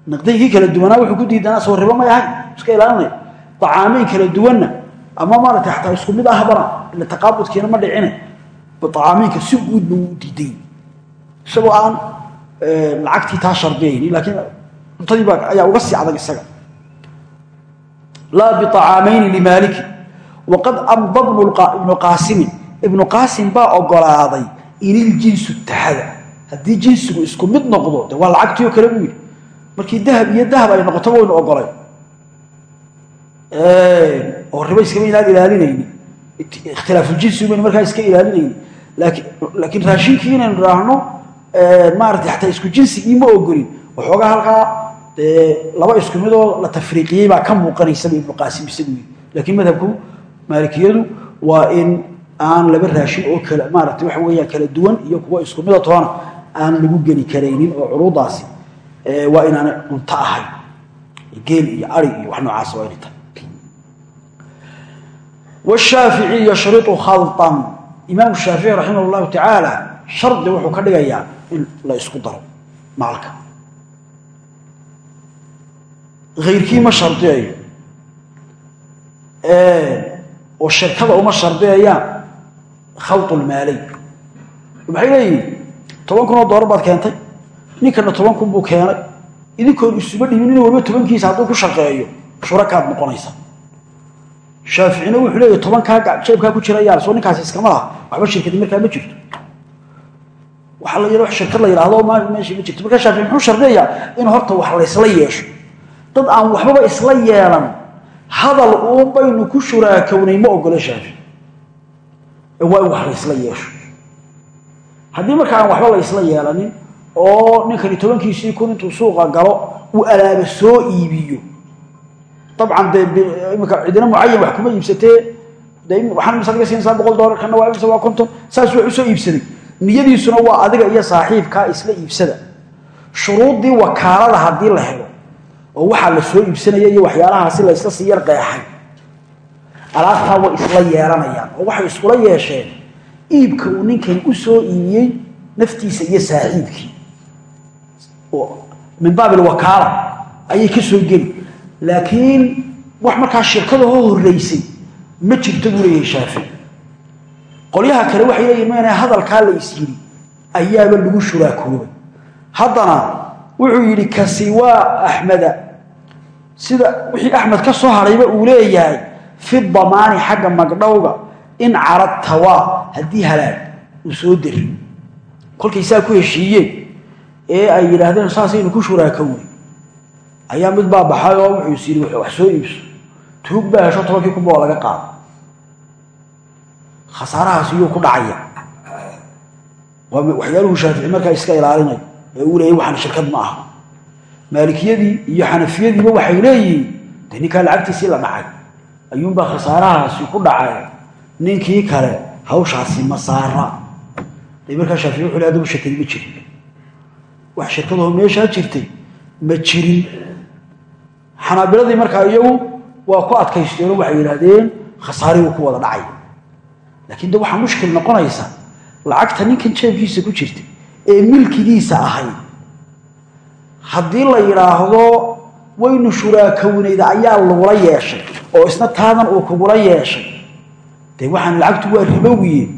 Naqdaygii kala duwanaa wuxuu ku diidanaa soo ribo may ahayn iska ilaalinaya acaamayn kala duwanna ama maarata xataa isku mid ahbana ila taqaabudkiina ma dhicine. Acaamiinka si guud ba u diiday. Isagoo aan lacagtii taa shardiyayni laakiin cuntadiiba ayaa uga sii adag isaga. Laa biacaamayni limaaliki waqad amda ibnu qaasimin ibnu qaasim. Baa ogolaaday in iljinsu taxada haddii jinsigu isku mid noqdo de waa lacagtii oo kale buu yidhi. Markii dahab iyo dahab ay noqoto waynu ogolay. Oo riba iskama inaan ilaalinayni. Ikhtilaafuljinsi baynu markaa iska ilaalinayni. Laakiin raashinkii inaynu raahno maarata xataa isku jinsigii ma ogolin. Waxoogaa halkaa laba isku midoo la tafriiqiyey baa ka muuqanaysaba ibnu qaasim isagu laakiin madhabku maalikiyadu waa in aan laba raashin oo kale maarata waxa weeyaan kala duwan iyo kuwa isku mida toona aan lagu geli karaynin oo curuudaasi waa inaanay cunto ahayn. Geel iyo ari iyo wax noocaas waa inay tahay washaafici yashriu khalطan imaamu shaafici raximah اllahu tacaala shardi wuxuu ka dhigayaa in la isku daro maalka ayrkii ma shardiyayo. Oo shirkada uma shardiyayaan. Khalطulmaalayn maxay leeyihiin toban kun oo doolar baad keentay. Ninkana toban kun buu keenay. Idinkoon isuba dhibin in waliba tobankiisa hadduu ku shaqeeyo. Shurakaad noqonaysa shaaficina wuxuu leeyahy tobankaa jeebkaa ku jira yaar soo ninkaasi iskama laha. Waxba shirkadi markaa ma jirto waxaa la yidha shirkad la yidhaahdo meesha ma jirto. Markaa shaafici muxuu shardiyayaa in horta wax laysla yeesho. Dad aan waxbaba isla yeelan hadal uun baynu ku shuraakownay ma ogolo shaafici waa in wax laysla yeesho. Haddii marka aan waxba la isla yeelanin oo ninkani tobankiisii kun intuu suuqa galo uu alaaba soo iibiyo. Dabcan dee imika cidina mucayan wax kuma iibsatee. De waxaan imisa adiga siinaysaa boqol doolar kana waa imisa waa konton. Saas wax u soo iibsaday niyadiisuna waa adiga iyo saaxiibkaa isla iibsada. Shuruuddii wakaalada haddii la helo oo waxaa la soo iibsanaya iyo waxyaalahaasi la isla sii yar qeexay alaabtaa way isla yeelanayaan oo waxay iskula yeesheen iibka uu ninkani u soo iibiyey naftiisa iyo saaxiibkii. Oo min baab ilwakaala ayay ka soo geli. Laakiin wax markaa shirkadahoo horreysay ma jirto buu leeyahay shaafici qolyaha kale waxay leeyihiin mayna hadalkaa la is yidhi ayaaba lagu shuraakoobay haddana wuxuu yidhi kasiwaa axmeda. Sida wixii axmed ka soo hadhayba uu leeyahay fi damaani xagga magdhowga in caradtawaa haddii halaag uu soo deri. Kolkay saa ku heshiiyeen ee ay yidhaahdeen saasaynu ku shuraakowey ayaa mid baa baxay oo wuxuu is yidhi wax soo iibso. Tuug baa hesho tobankii kunba oo laga qaado khasaarahaas iyuu ku dhacaya. Waxyaaluhu shaafici markaa iska ilaalinayo ee uu leeyay waxaan shirkad ma aha. Maalikiyadii iyo xanafiyadiiba waxay leeyihiin de ninkaa lacagtiisii la dhacay. Ayuunbaa khasaarahaasi ku dhacay ninkii kale hawshaasi ma saara. De markaa shaafici wuxu le adaba shirkadi ma jirin. Wax shirkadahoo meeshaa jirtay ma jirin. Xanaabiladii markaa iyagu waa ku adkaysteenoo waxay yidhaahdeen khasaarihuu ku wada dhacay laakiin de waxaa mushkil noqonaysa lacagta ninkan jeebkiisa ku jirta ee milkigiisa ahayd haddii la yidhaahdo waynu shuraakownayd ayaa lagula yeeshay oo isna taadan uu kugula yeeshay. Dee waxaan lacagtu waa ribowiye.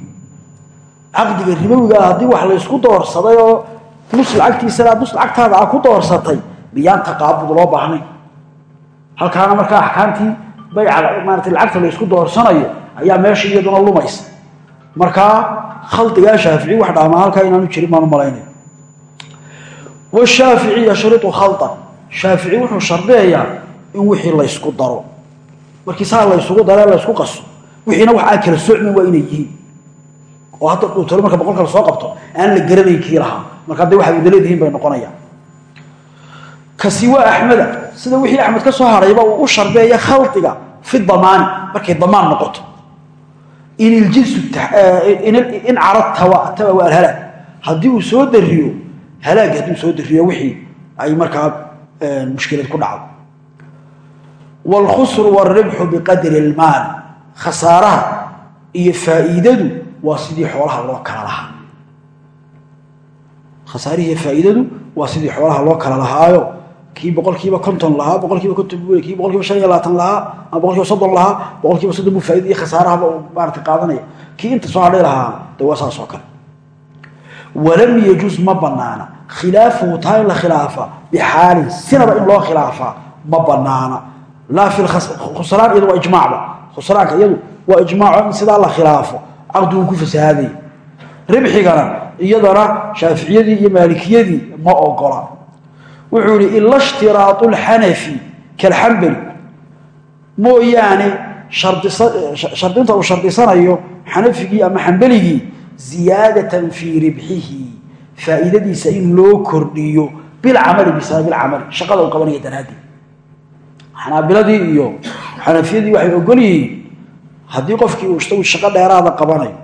Caqdiga ribowigaa haddii wax laysku doorsaday oo nus lacagtiisana nus lacagtaada a ku doorsatay miyaan taqaabud loo baahnay halkaana markaa axkaamtii bayca maarata lacagta laysku doorsanayo ayaa meesha iyaduna lumaysa. Markaa khaldigaa shaafici wax dhaamaa halkaa inaanu jirin baan u malaynaya washaafici yashriu khaldan. Shaafici wuxuu shardiyayaa in wixii laysku daro. Markii saa laysugu daree laysku qaso wixiina wax aan kala socmin waa inay yihiin. Oo hadda dhuutalo marka boqolka la soo qabto aan la garanayn kii lahaa marka hadday waxaad wadaleedihiin bay noqonayaan kasiwa axmeda sida wixii axmed ka soo harayba uu u shardeeya khaldiga fi damaani markay damaan noqoto iljinsu in carad tawa tawa waa alhalaag haddii uu soo dariyo halaag haddii uu soo dariyo wixii ay markaa mushkilad ku dhacdo. Waalkhusru waalribxu biqadri ilmaali khasaaraha iyo faa'iidadu waa sidii xoolaha loo kala lahaa. Khasaarihiiyo faa'iidadu waa sidii xoolaha loo kala lahaayo kii boqolkiiba konton lahaa boqolkiiba konton kii boqolkiiba shan iyo labaatan lahaa ama boqolkiiba soddon lahaa boqolkiiba soddon buu faaida iyo khasaarahaba maarata qaadanaya. Kii inta soo hadhay lahaa de waa saas oo kale. Walam yajuz ma banaana khilaafuhu taa la khilaafa bixaalin sinaba in loo khilaafaa ma banaana laa fi khusraan iyadu waa ijmaacba khusraanka iyadu waa ijmaaco sidaa la khilaafo caqdigu ku fasahaaday ribxigana iyadana shaaficiyadii iyo maalikiyadii ma ogola wuxuu yihi ila shtiraau lxanafi kalxambali mooyaane shardinta uu shardisanayo xanafigii ama xambeligii ziyaadatan fii ribxihi faa'iidadiisa in loo kordhiyo bilcamali bisababi lcamali shaqada uu qabanaya daraaddeed xanaabiladii iyo xanafiyadii waxay ogol yihiin haddii qofkii uu shaqo dheeraada qabanayo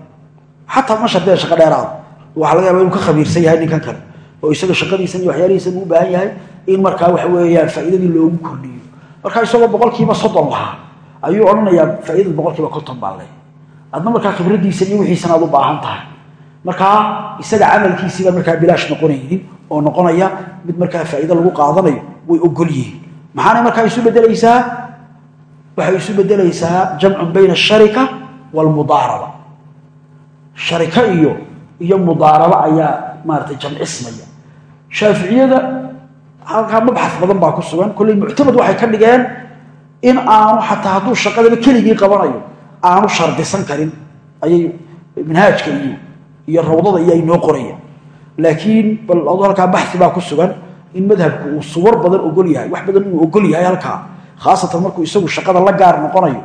xataa ma shardeen shaqo dheeraada waxaa laga yaaba inuu ka khabiirsan yahay ninkan kale oo isaga shaqadiisan iyo waxyaalihiisan u baahan yahay in markaa waxa weeyaan faa'iidadii loogu kordhiyo. Markaa isagoo boqolkiiba soddon lahaa ayuu odhanayaa faaidada boqolkiiba konton baa le adna markaa khibradiisan iyo wixiisan aad u baahan tahay. Markaa isaga camalkiisiiba markaa bilaash noqonaynin oo noqonaya mid markaa faa'iido lagu qaadanayo way ogol yihiin. Maxaanay markaa isu bedelaysaa waxay isu bedelaysaa jamcun bayna asharika waalmudaaraba sharika iyo iyo mudaaraba ayaa maaratay jamcismaya shaaficiyada halkaa mabxad badan baa ku sugan. Kolley muctamad waxay ka dhigeen in aanu xataa hadduu shaqadaba keligii qabanayo aanu shardisan karin. Ayay manhaajka iyo iyo rawdada iyo noo qorayaan. Laakiin bal halkaa baxi baa ku sugan in madhabku uu suwar badan ogol yahay wax badan inuu ogol yahay halkaa. Khaasatan markuu isagu shaqada la gaar noqonayo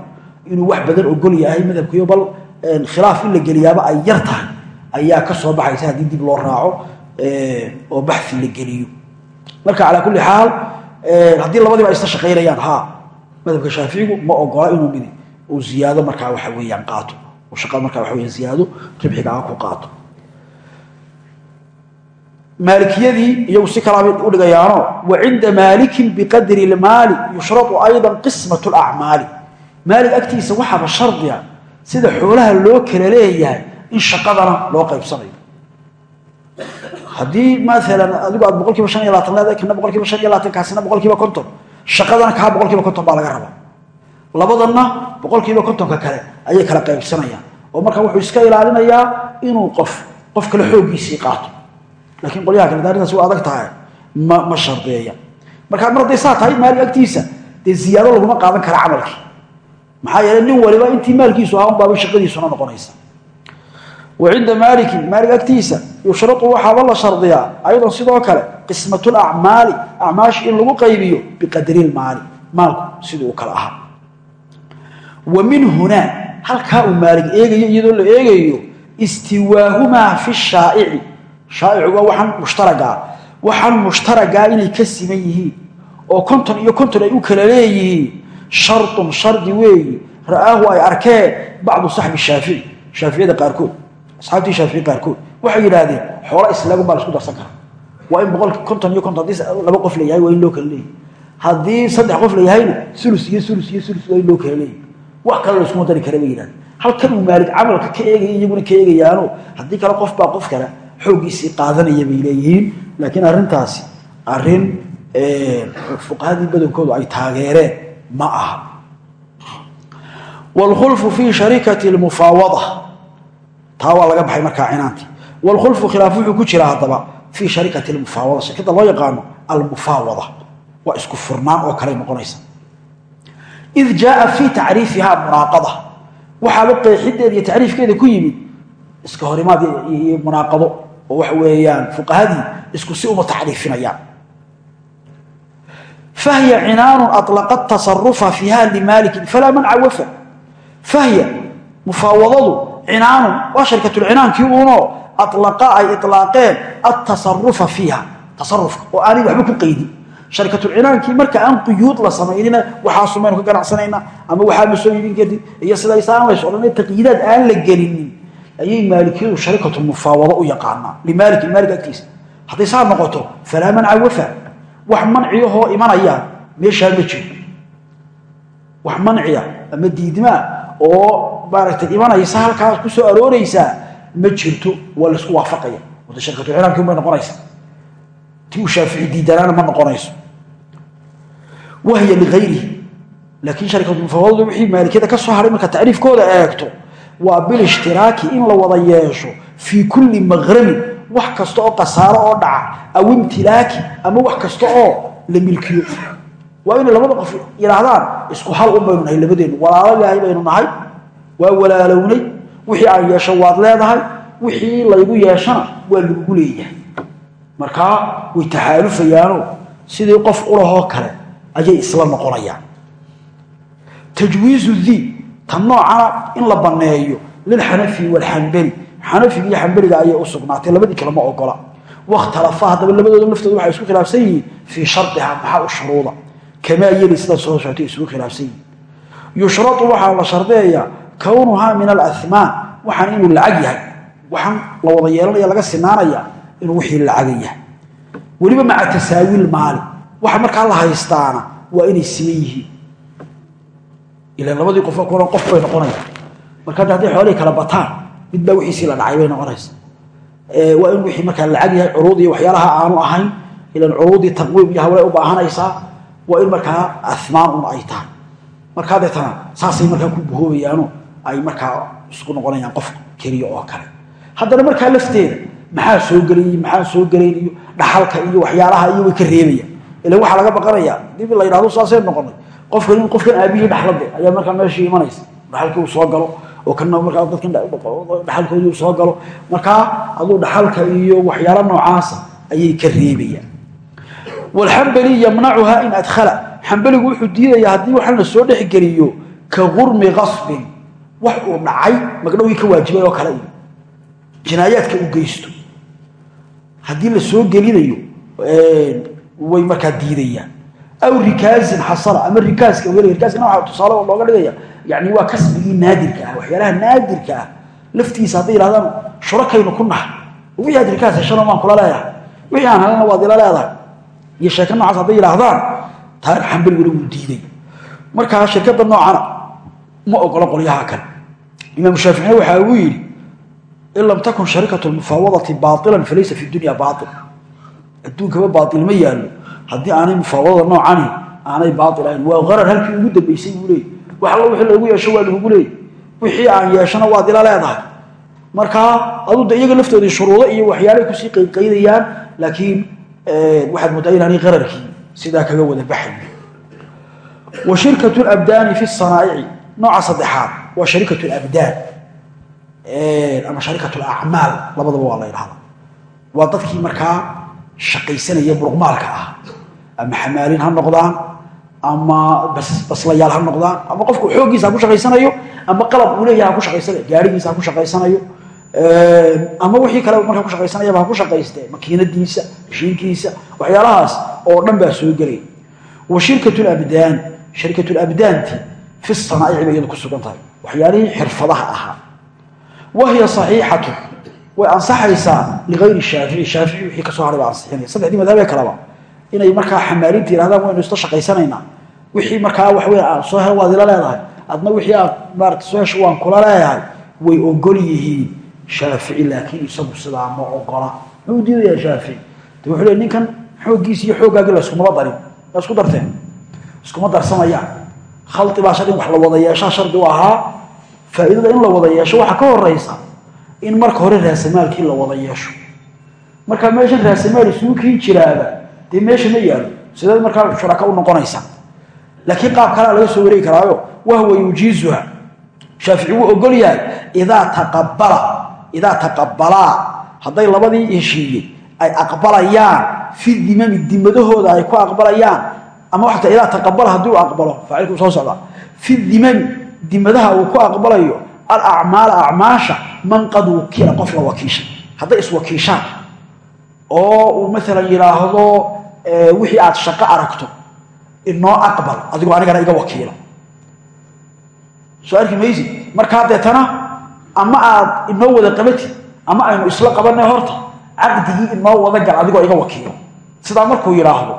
inuu wax badan ogol yahay madhabkuyo bal khilaaf in la geliyaaba ay yar tahay ayaa ka soo baxaysa haddii dib loo raaco oo baxi la geliyo marka calaa kulli xaal haddii labadiiba isla shaqaynayaan ha madhabka shaaficigu ma ogola inuu midi uu ziyaado markaa waxa weeyaan qaato. Uu shaqada markaa waxa weyan ziyaado ribxigaa ku qaato. Maalikiyadii iyagu si kalaabay u dhigayaano wa cinda maalikin biqadri lmaali yushrau ayda qismat lacmaali maalig agtiisa waxaaba shardiga sida xoolaha loo kala leeyahay in shaqadana loo qaybsanayo haddii maalan adigu aad boqol kiiba shan iyo labaatan leedahay kana boqol shan iyo labaatan kaasina boqol konton. Shaqadana kaa boqol konton baa laga rabaa. Labadanna boqol kontonka kale ayay kala qaybsanayaan. Oo marka wuxuu iska ilaalinayaa inuu qof qof kale xooggiisii qaato. Laakiin qolyaha kale daarintaas u adag tahay. Ma shardeeya markaa mar hadday saa tahay maalig agtiisa dee ziyaado laguma qaadan kara camalkii. Maxaa yeele nin waliba intii maalkiisu ahaa unbaaba shaqadiisuna noqonaysa. Wa cinda maalikin maalig agtiisa yushrau waxaaba la shardiyaa ayadoon sidoo kale qismatulacmaali acmaashi in lagu qaybiyo biqadri lmaali maalku siduu u kala ahaa. Wa min hunaa halkaa uu maalig eegayo iyadoo la eegayo istiwaahumaa fi shaa'ici. Shaa'icu waa waxaan mushtaragaa waxaan mushtaragaa inay ka siman yihiin oo konton iyo konton ay u kala leeyihiin. Shardun shardi weeyi ra'aahu ay arkeen bacdu saxbi shaafici shaaficiyada qaarkood asxaabtii shaafici qaarkood waxay yidhaahdeen xoola islaagun baa la isku darsan karaa waa in boqol konton iyo konton haddii laba qof layahay waa in loo kala leeyahy haddii saddex qof layahayna sulus iyo sulus iyo sulus waa in loo kala leeyahy wax kale la iskuma dari kara bay yidhahdeen halkan uu maalig camalka ka eegaya iyaguna ka eegayaano haddii kale qof baa qof kale xooggiisii qaadanaya bay leeyihiin. Laakiin arrintaasi arrin fuqahadii badankoodu ay taageereen ma aha. Wاlkhulfu fi sharikati اlmufaawada taa waa laga baxay markaa cinaantii wاlkhulfu khilaaf wuxuu ku jira haddaba fii sharikati اlmufaawada shirkada loo yaqaano almufaawada. Waa isku furnaan oo kale noqonaysa id jaaa fii tacriifiha munaaqada. Waxaaba qeexideeda iyo tacriifkeeda ku yimid iska horimaad iyo munaaqado oo waxa weeyaan fuqahadii isku si uma tacriifinayaan. Fahya cinaanu alaqa tasarufa fiiha limaalikin falaa manca wafa fahya mufaawadadu cinaanun waa sharkatulcinaankii uunoo alaqa ay ilaaqeen atasarufa fiiha tasarufka oo aanay waxba ku qaydin sharkatulcinaankii marka aan quyuud la samaynina waxaasu maynu ka ganacsanaynaa ama waxaa ma soo iibin kartid iyo sidaysaan lays odhan taqyiidaad aan la gelinin ayay maalikiyadu sharikatulmufaawado u yaqaanaa limaalikin maalig agtiisa. Hadday saa noqoto falaa manca wafa wax manciyahoo imanaya meeshaa ma jiro. Wax manciya ama diidmaa oo maaragtay imanaysa halkaas ku soo arooraysaa ma jirto waa la isku waafaqaya. Wada sharkatulcinaamkii bay noqonaysa. Ti uu shaafici diidanaana ma noqonayso. Wahya liayrihi laakiin sharikatulmufawadadu wixii maalikiyada ka soo haray marka tacriifkooda eegto waa bilishhtiraaki in la wada yeesho fii kulli maqramin wax kasta oo khasaaro oo dhaca aw imtilaaki ama wax kasta oo la milkiyo. Waa inay labada qof yidhaahdaan isku hal un baynu nahay labadeennu. Walaalo ilaahay baynu nahay waa walaalownay wixii aan yeesho waad leedahay wixii laygu yeeshana waa lagugu leeyahay. Markaa way taxaalufayaanoo sidii qof ulahoo kale ayay isla noqonayaan. Tajwiizu dii tan noocana in la banneeyo lilxanafi waalxambeli xanafiga iyo xambeliga ayay u sugnaatay labadii kale ogola. Wakhtalafa haddaba labadooda laftooda waxay isku khilaafsan yihiin fii shardiha maxaa u shuruuda? Kamaa yeli sida soo socotay isugu khilaafsan yihiin. Yushrau waxaa la shardiyayaa kownuhaa min alamaan waxaan inuu lacag yahay. Waxaan la wada yeelanaya laga sinaanaya inuu wixii lacaga yahay. Weliba maca tasaawiil maali waxa markaa la haystaana waa inay siman yihiin. Ila labadii qof kulan qof bay noqonayaan. Marka hadda hadday xoolihii kala bataan mid baa wixiisii la dhacay bay noqonaysa waa in wixii markaa lacag yahay curuud iyo waxyaalaha aanu ahayn ilan curuudii taqwiim iyo hawlay u baahanaysaa waa in ay markaa isku noqonayaan qof keliya oo kale. Haddana markaa lafteeda maxaa soo gelay maxaa soo gelayn iyo dhaxalka iyo waxyaalaha iyo way ka reebayaan ila waxaa laga baqanayaa dib la yidhahdo saasay noqonay. Qofkan in qofkan aabihii dhaxlade ayaa markaa meeshii imanaysa. Dhaxalkii uu soo galo oo kana markaa dadkan dhaxalkoodii uu soo galo markaa aduu dhaxalka iyo waxyaalo noocaasa ayay ka reebayaan walxambali yamnacuha in adkhala. Xambaligu wuxuu diidayaa haddii waxaan la soo dhexgeliyo ka gurmi qasbin wax uu dhacay magdhowgii ka waajibay oo kale jinaayaadka uu geysto. Haddii la soo gelinayo way markaa diidayaan. Aw rikaasin xasala ama rikaaska wel rikaaskana waxaa tusaale looga dhigaya yani waa kasbigii naadirka ah waxyaalaha naadirka ah. Laftiisa hadday yihahdaan shurakaynu ku nahay. Wixii aad rikaas heshana waan kula leeyahay. Wixii aan helana waad ila leedahay. Iyo sheeke noocaas hadday yidhaahdaan taa xambaliguna wuu diiday. Markaa shirkadda noocana ma ogolo qolyaha kale imaam shaaficina waxaa uu yidhi in takun sharikatu lmufaawadati baailan falaysa fi dunya baail adduunkaba baail ma yaallo. Haddii aanay mufaawadada noocani aanay baail ahayn waa qarar halkii ugu dambaysay buu leeyay. Wax allo wixii loogu yeesho waa lagugu leeyay. Wixii aan yeeshana waad ila leedahay. Markaa iyaga laftoodii shuruudo iyo waxyaalay ku sii qayqaydayaan laakiin waxaad moodaa inaanay qararkii sidaa kaga wada baxay. Wa shirkatu labdaani fi nooca saddexaad waa sharikatu labdaan ama sharikatu lacmaal labadaba waa la ydhahda waa dadkii markaa shaqaysanaya muruqmaalka ah ama xamaalin ha noqdaan ama baslayaal ha noqdaan ama qofku xooggiisa ha ku shaqaysanayo ama qalab uu leeyaha ha ku shaqaysanayo gaarigiisa ha ku shaqaysanayo ama wixii kale markaa ku shaqaysanayaba ha ku shaqaystee makiinadiisa mashiinkiisa waxyaalahaas oo dhan baa soo gelay. Wa shirkatu labdaan shirkatu labdaanti fi sanaa'ici bay iyadu ku sugan tahay. Waxyaalihii xirfadaha ahaa. Wahiya saxiixatu. Way ansaxaysaa ligayri shaafici shaafici wixii ka soo haray baa ansixinaya saddexdii madhabee kaleba inay markaa xamaalinta yihahdaan waynu isla shaqaysanaynaa. Wixii markaa wax weyn aan soo hel waad ila leedahay. Adna wixii aad maarata soo hesho waan kula leeyahay. Way ogol yihiin shaafici laakiin isagu sidaa ma ogola muxuu diidayaa shaafici de wuxuu le ninkan xooggiisi iyo xooggaagii la iskumaba darin. Yaa isku darteen. Iskuma darsamayaan khaldi baa shar in wax la wada yeeshaa shardi u ahaa faa'iidada in la wada yeesho waxaa ka horeysa in marka hore raasamaalkii la wada yeesho markaa meeshan raasamaal isuukii jiraaba dee meesha ma yaalo sideed markaa shuraka u noqonaysa. Laakiin qaab kalea laga soo wareegi karaayo wahwa yujiizuha. Shaafici wuu ogol yahay idaa taqabalaa hadday labadii heshiiyey ay aqbalayaan fi dimami dimadahooda ay ku aqbalayaan ama waxata idaa taqabala haddii uu aqbalo faacilku soo socda. Fi dimami dimadaha uu ku aqbalayo alacmaala acmaasha man qad wukila qof la wakiishay hadday iswakiishaan oo uu maalan yidhaahdo wixii aad shaqo aragto inoo aqbal adigoo anigana iga wakiila. Soo arki maysid markaa deetana ama aad inoo wada qabatid ama aynu isla qabanay horta caqdigii inoo wada gal adigoo iga wakiilo sidaa markuu yidhaahdo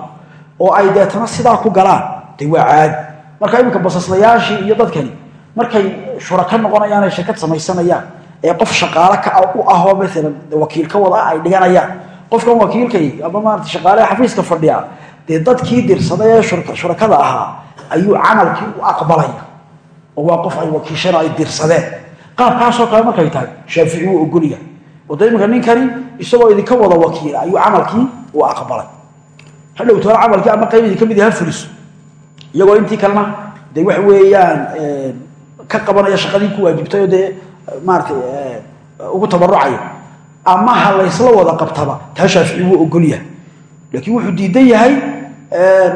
oo ay deetana sidaa ku galaan. De waa caadi marka iminka basaslayaashii iyo dadkani markay shuraka noqonayaan ay shirkad samaysanayaan ee qof shaqaale ka u ahoo maalan wakiil ka wada ay dhiganayaan. Qofkan wakiilkay ama maarata shaqaaleha xafiiska fadhiya dee dadkii dirsaday ee shurakada ahaa ayuu camalkii u aqbalaya. Oo waa qof ay wakiisheen ay dirsadeen. Qaabkaasoo kale markay tahay shaafici wuu ogolyahay oo ninkani isagoo idinka wada wakiila ayuu camalkii u aqbalay hadhow toole camalkii ama qayb idinka mid ha fuliso. Iyagoo intii kalena dee waxa weeyaan ka qabanaya shaqadii ku waajibtay oo dee maaratay ugu tabarucaya ama ha laysla wada qabtaba taa shaafici wuu ogolyahay laakiin wuxuu diidan yahay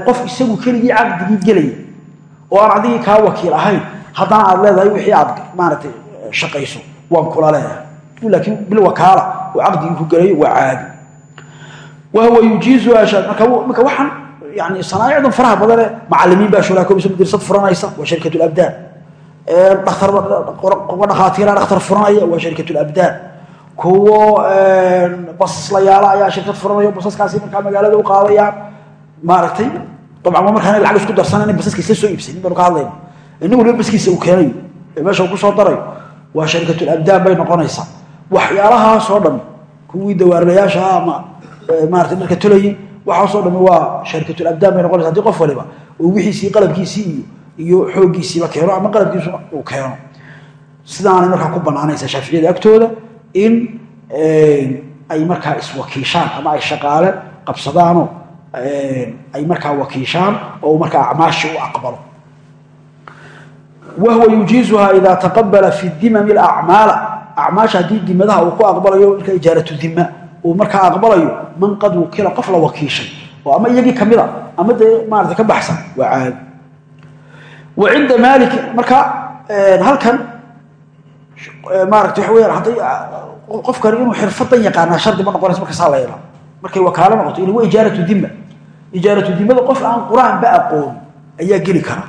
qof isagu keligii caqdigii gelaya oo aan adigii kaa wakiil ahayn haddana aad leedahay wixii aad maaratay shaqayso waan kula leedahay laakiin bilwakaala oo caqdigii ku gelayo waa caadi wahuwa yujiizuha marka waxaan yani sanaaicdan faraha badane macalimiin baa shuraakoobaysa madrasad furanaysa waa sharkat labdaan kuwa dhakhaatiira dhakhtar furanaya waa sharkat labdaan kuwo baslayaala ayaa shirkad furanaya basaskaasi markaa magaalada u qaadayaan maaragtay dabcan waa markaan lacag isku darsanan in basaska isla soo iibsanin baynu ka hadlayna ina waliba baskiisa uu keenayo ee meesha uu ku soo darayo waa sharikatulabdaan bay noqonaysaa waxyaalahaasoo dhan kuwii dawaarlayaasha ama maarata dharka tolayay waxaasoo dhami waa sharikatulabdaan bay noqonaysa. Hadii qof waliba uu wixiisii qalabkiisii iyo xooggiisiiba keeno ama qalabkiisuna uu keeno sidaanay markaa ku banaanaysa shaaficiyada agtooda in ay markaa iswakiishaan ama ay shaqaale qabsadaanoo ay markaa wakiishaan oo markaa acmaashii u aqbalo. Wahwa yujiizuha ida taqabala fi dimami acmaala acmaasha haddii dimadaha uu ku aqbalayo marka ijaaratu dima uu markaa aqbalayo man qad wukila qof la wakiishay oo ama iyagii kamida ama dee maarata ka baxsan waa caadi. Wa cinda maalik marka halkan maarata waxa weyaan hadday qofkani inuu xirfadan yaqaanaa shardi ma noqonaysa marka saa la yidhaa markay wakaalo noqoto ila waa ijaaratu dima ijaaratu dimada qof aan qur'aanba aqoon ayaa geli kara.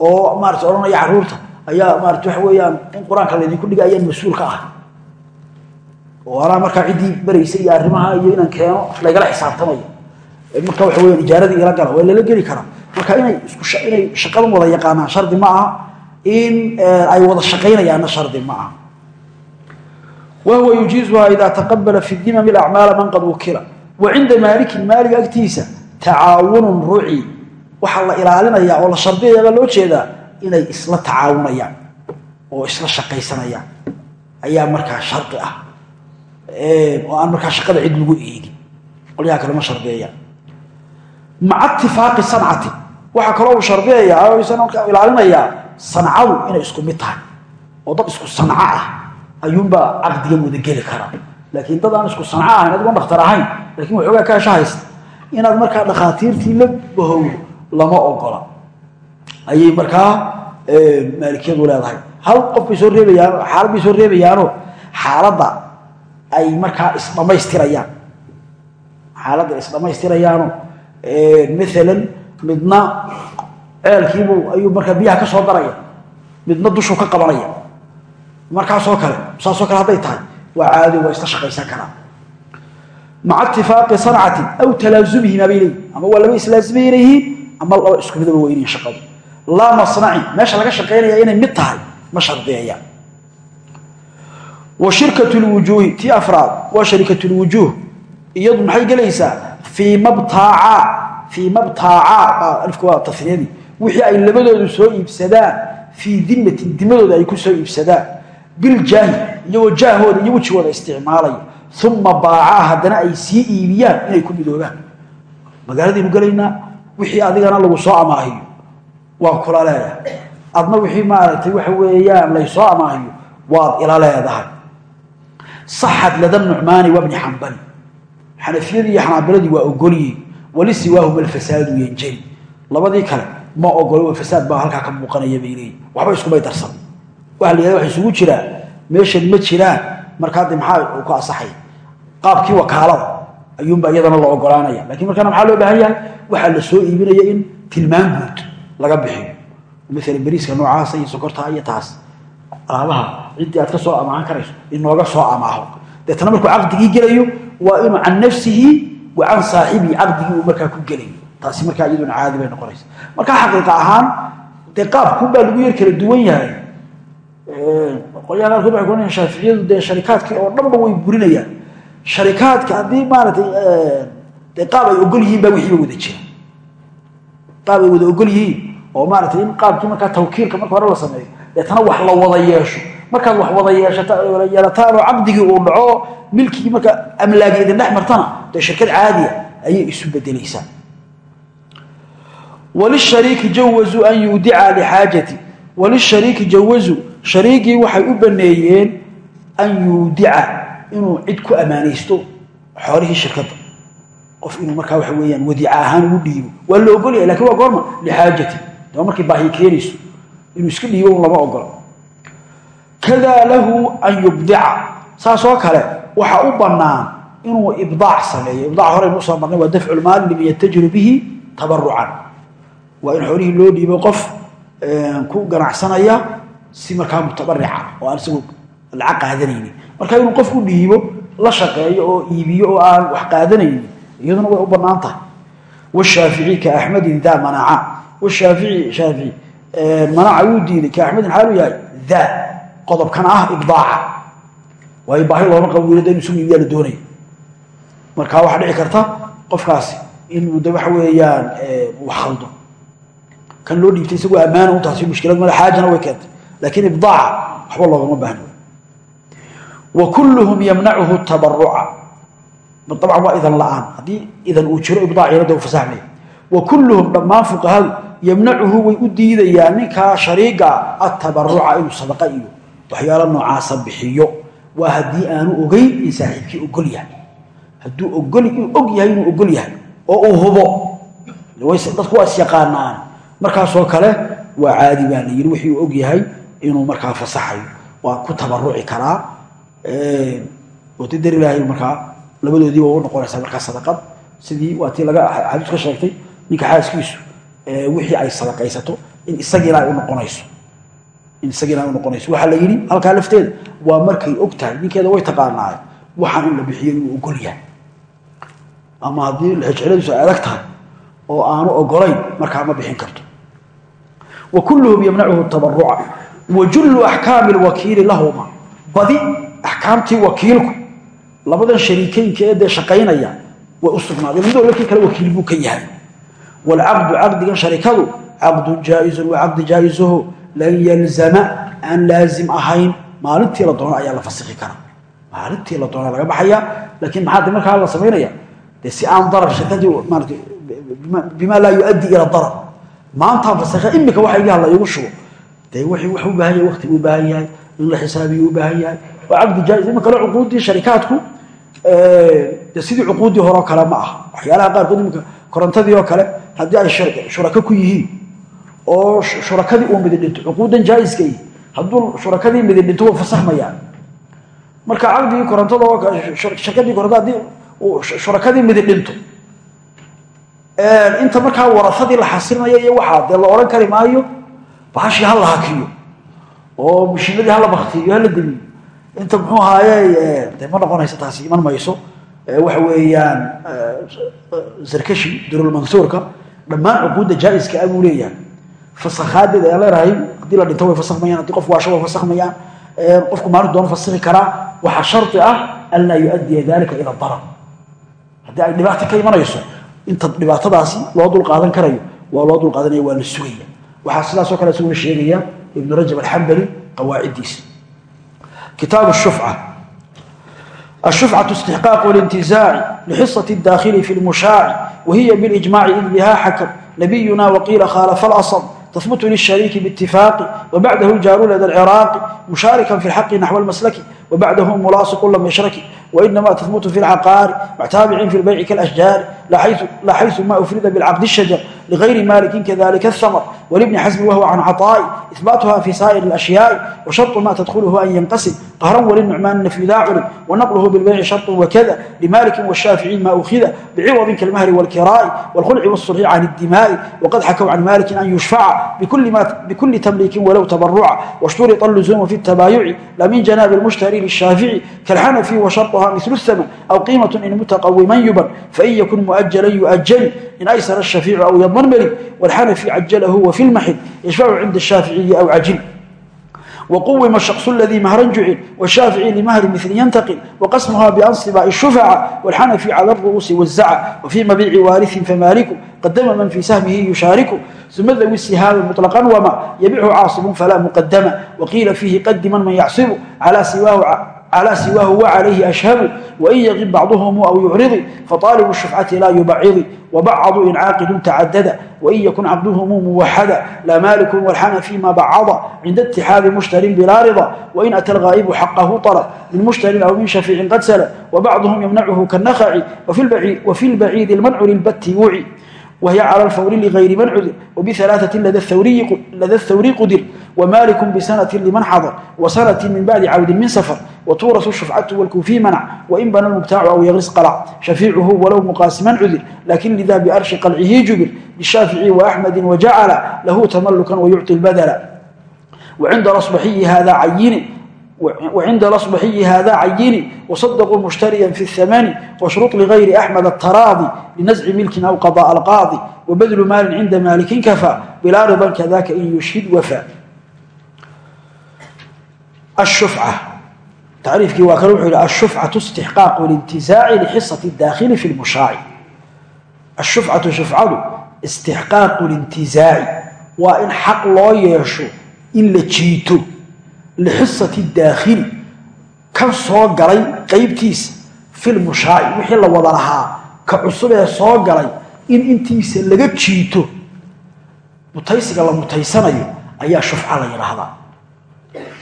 Oo maarata odhanaya carruurta ayaa maarata waxa weeyaan in qur'aanka laydinku dhiga ayaan mas'uul ka ah oo anaa markaa ciddii iyo arrimaha iyo inaan keeno laygala xisaabtamayo. Marka waxa weyaan ijaaradii ila gala waa lala geli karaa. Marka inay isku inay shaqadan wada yaqaanaan shardi ma aha in ay wada shaqaynayaanna shardi ma aha. Wahuwa yujiizuha ida taqabala fi dimami acmaala man qad wukila. Wa cinda maalikin maaliga agtiisa tacaawunun ruci waxaa la ilaalinayaa oo la shardiyayabaa loo jeedaa inay isla tacaawunayaan oo isla shaqaysanayaan. Ayaa markaa shardi ah oo aan markaa shaqada cid lagu eegin. Qolyaha kale ma shardiyayaa maca itifaaqi sancati waxaa kaloo uu shardiyayaa oo ilaalinayaa sancadu inay isku mid tahay. Oo dad isku sanco ah. Ayuunbaa caqdigan wada karaa laakiin dad aan isku sanco ahayn adigoon dhakhtar ahayn laakiin waxoogaa kaasha haysta inaad markaa dhakhaatiirtii la bahowdo lama ogola. Ayay markaa maalikiyadu leedahay. Hal qof bay soo reebayaan xaalad bay soo reebayaanoo xaaladda ay markaa isdhamaystirayaan. Xaaladda isdhamaystirayaano maalan midna ceelkiibuu ayuu markaa biyaha ka soo daraya midna dushuu ka qabanaya. Markaasoo kale saasoo kale hadday tahay waa caadi waa isla shaqaysan karaa. Maca itifaaqi sancati aw talaasumihima bay leeyihiin ama waa laba islaasimayna yihiin ama laba isku midaba weynayin shaqadu. Laa masnacin meesha laga shaqaynaya inay mid tahay ma shardiyayaan wa shirkatu lwujuuhi tii afraad waa sharikatulwujuuh iyadu maxay gelaysaa? Fii mabtaacaa fii mabtaacaa alifku waa tasniyadii wixii ay labadoodu soo iibsadaan fii dimatin dimadooda ay ku soo iibsadaan. Biljaahi iyagoo jaahooda iyo wejigooda isticmaalaya. Uma baacaa haddana ay sii iibiyaan inay ku midoobaan. Magaaladaynu gelaynaa? Wixii adigana lagu soo amaahiyo. Waan kula leedahay. Adna wixii maaragtay waxa weeyaan laysoo amaahiyo. Waad ila leedahay saxad lada nucmaani wabni xambali xanafiyadii iyo xanaabiladii waa ogolyihin wali siwaahuma alfasaadu yanjali labadii kale ma ogolo fasaad baa halkaa ka muuqanaya bay leeyihiin waxba iskumay darsan. Waxa la yihahda waxa isugu jiraa meeshan ma ka asaxaya qaabkii wakaalada ayuunba iyadana la ogolaanaya. Lakiin markaana maxaa loo baahan yahay? Waxaa la soo iibinaya in tilmaan guud laga bixiyo. Maalan beriiska noocaasa iyo sokorta iyo taas alaabaha ciddii aad ka soo amaahan karayso inooga soo amaaho. Deetana markuu caqdigii gelayo waa inuu can nafsihi wa can saaxibihi caqdigii uu markaa ku gelayo. Taasi markaa iyaduna caadi bay noqonaysa markaa xaqiiqa ahaan dee qaabkuunbaa lagu yar kala duwan yahay. Qolyaha qaarkood waxay shaaficiyadu dee sharikaadkii oo dhanba way burinayaan. Sharikaadka haddii maaratay dee qaab ay ogol yihiin baa wixiiba wada jira qaab ay wada ogol yihiin oo maaragtay in qaabkii markaa tawkiilka marka hore la sameeyo deetana wax la wada yeesho. Markaad wax wada yeelataan oo caqdigii uu dhaco milkigii marka amlaagi idin dhex martana dee shirkad caadiya ayay isu bedelaysaa walishariiki jawazuu an yuudica lixaajati walishariiki jawazuu shariigii waxay u baneeyeen an yuudica inuu cid ku ammaanaysto xoolihii shirkadda. Qof inuu markaa waxa weeyaan wadiica ahaan ugu dhiibo. Waa la ogolyahay laakiin waa goorma lixaajati daba markay baahi keenayso inuu iska dhiibo lama ogola. Kadaa lahu an yubdica. Saasoo kale waxa u bannaan inuu ibdaac sameeyo. Ibdaac horeynu u soo marnay waa dafcu lmaali liman yatajiru bihi tabarucan waa in xoolihii loo dhiibo qof ku ganacsanaya si markaa mutabarica oo aan isagoo lacag qaadanaynin. Marka inuu qof u dhiibo la shaqeeyo oo iibiyo oo aan wax qaadanaynin iyaduna way u bannaan tahay washaafici ka axmedin daa manaca washaafici shaafici manaca wuu diiday ka axmedin xaalu yahay daa qodobkan ah ibdaaca waayo baahi looma qabo wiilada inu isugu iibiyaa la doonaya marka waxaa dhici karta qofkaasi inuu de waxa weeyaan wax khaldo kan loo dhiibtay isagoo ammaana u taasi mushkilad male xaajana way keentay laakiin ibdaaca waxba loogama baahno wa kulluhum yamnacuhu tabaruca dabcan waa idan la'aan. Haddii idan uu jiro ibdaacina de u fasaxmaya wa kulluhum dhammaan fuqahadu yamnacuhu way u diidayaan ninkaa shariiga atabaruca inuu sadaqa iyo waxyaalo noocaasa bixiyo. Waa haddii aanu ogeyn in saaxiibkii ogol yahay. Hadduu og yahay inuu ogol yahay oo uu hubo. Dadku waa isyaqaanaan markaasoo kale waa caadi baa la yidhi wixii uu og yahay inuu markaa fasaxayo. Waa ku tabaruci karaa. Dar ilaahay markaa labadoodiiba u noqonaysaa markaa sadaqad. Sidii waa tii laga xadiis ka sheegtay ninka xaaskiisu wixii ay sadaqaysato in isagiina ay unoqonayso in isagiina ay unoqonayso waxaa la yidhi halkaa lafteeda waa markay og tahay ninkeeda way taqaanaaye waxaan in la bixiyo inuu ogol yahay. Ama haddii jecladiisu ay adag tahay oo aanu ogolayn markaa ma bixin karto. Wa kulluhum yamnacuhu tabaruca wa jullu axkaami lwakiili lahuma. Badi axkaamtii wakiilku. Labadan shariikeynka ee dee shaqaynaya way u sugnaadeen. Mid walba kii kale wakiil buu ka yahay waalcaqdu caqdigan sharikadu caqdun jaa-izun waa caqdi jaa-isuhu lan yalzama aan laazim ahayn maalintii la doono ayaa la fasiki karaa maalintii la doona laga baxaya laakiin maxaa de markaa la samaynaya dee si aan darar shirkadii bima laa yuaddi ila darar maantaan fasika imika waxa iga hadla igu shubo dee wixii wax u baahan yahay waqti u baahan yahay in la xisaabiyo u baahan yahay waa caqdi jaa-is ima kale cuquuddii sharikaadku de sidii cuquuddii horeo kale ma aha waxyaalaha qaarkood imika korontadii oo kale haddii ay shurako ku yihiin oo shurakadii uu midi dhinto cuquuddan jaa-iska ihi hadduu shurakadii midi dhinto way fasaxmayaan. Marka caqdigii korontada shirkadii korontada haddii shurakadii midi dhinto inta markaa warafadii la xasilinayo iyo waxaa dee la odhan kari maayo bahashii ha la hakiyo oo mashiinadii hala baktiyo hala demiyo inta muxuu ahaaye de ma noqonayso taasi iman mayso waxa weeyaan zarkashi durulmansuurka dhammaan cuquudda jaa-iska ah buu leeyahay. Fasakaadeeda aan leenahay haddii la dhinto way fasakmayaan haddii qof waasho way fasakmayaan qofku maalin doona fasiki karaa waxaa shardi ah an laa yuaddiya dalika ila darar. Haddii ay dhibaato ka imanayso inta dhibaatadaasi loo dul qaadan karayo waa loo dul qaadanaya waa la sugaya. Waxaa sidaasoo kale isaguna sheegaya ibnu rajab alxambali qawaaciddiisa kitaabu shufca الشفعة استحقاق الانتزاع لحصة الداخل في المشاع وهي بالإجماع إذ بها حكم نبينا وقيل خالف الأصل تثبت للشريك باتفاق وبعده الجار لدى العراق مشاركا في الحق نحو المسلك وبعده ملاصق لم يشرك وإنما تثبت في العقار مع تابع في البيع كالأشجار لا حيث, لا حيث ما أفرد بالعقد الشجر لغير مالك كذلك الثمر ولابن حزم وهو عن عطاء إثباتها في سائر الأشياء وشرط ما تدخله أن ينقسم قهرا وللنعمان نفي ذا علم ونقله بالبيع شرط وكذا لمالك والشافعي ما أخذ بعوض كالمهر والكراء والخلع والصلح عن الدماء وقد حكوا عن مالك أن يشفع بكل, ما بكل تمليك ولو تبرع واشترط اللزوم في التبايع لا من جناب المشتري للشافعي كالحنفي وشرطها مثل الثمن أو قيمة إن متقوما يبن فإن يكن مؤجلا يؤجل إن أيسر الشفيع أو يضمن ملك والحنفي عجله وفي المحل يشفع عند الشافعي أو عجل وقوم الشخص الذي مهرا جعل والشافعي لمهر مثل ينتقل وقسمها بأنصباء الشفعة والحنفي على الرؤوس والزعى وفي مبيع وارث فمالك qadama man fii sahmihi yushariku uma dawi sihaami muطlaqan wama yabichu caasibun falaa muqadama waqiila fiihi qadiman man yacsibu calaa siwaahu على سواه وعليه أشهب وإن يغب بعضهم أو يعرض فطالب الشفعة لا يبعض وبعض إن عاقد تعدد وإن يكن عبدهم موحدا لا مالك والحنى فيما بعض عند اتحاد مشتر بلا رضا وإن أتى الغائب حقه طلب من مشتر أو من شفيع قد سلب وبعضهم يمنعه كالنخع وفي البعيد, وفي البعيد المنع للبت وعي وهي على الفور لغير من عذر وبثلاثة لدى الثوري, لدى الثوري قدر ومالك بسنة لمن حضر وسنة من بعد عود من سفر وتورث الشفعة والكوفي منع وإن بنى المبتاع أو يغرس قلع شفيعه ولو مقاسما عذر لكن لذا بأرش قلعه جبر للشافعي وأحمد وجعل له تملكا ويعطي البدل وعند رصبحي هذا عين وعند الأصبحي هذا عين وصدقوا مشتريا في الثمان وشروط لغير أحمد التراضي لنزع ملك أو قضاء القاضي وبذل مال عند مالك كفى بلا رضا كذاك إن يشهد وفى الشفعة تعريف كي واكروح الشفعة استحقاق الانتزاع لحصة الداخل في المشاع الشفعة شفعة استحقاق الانتزاع وإن حق الله يشو إن لجيته lixisati daakhili kan soo galay qaybtiisa filmushaaci wixii la wada lahaa ka cusub ee soo galay in intiisa laga jiito mutaysiga la mutaysanayo ayaa shufca la yidhaahdaa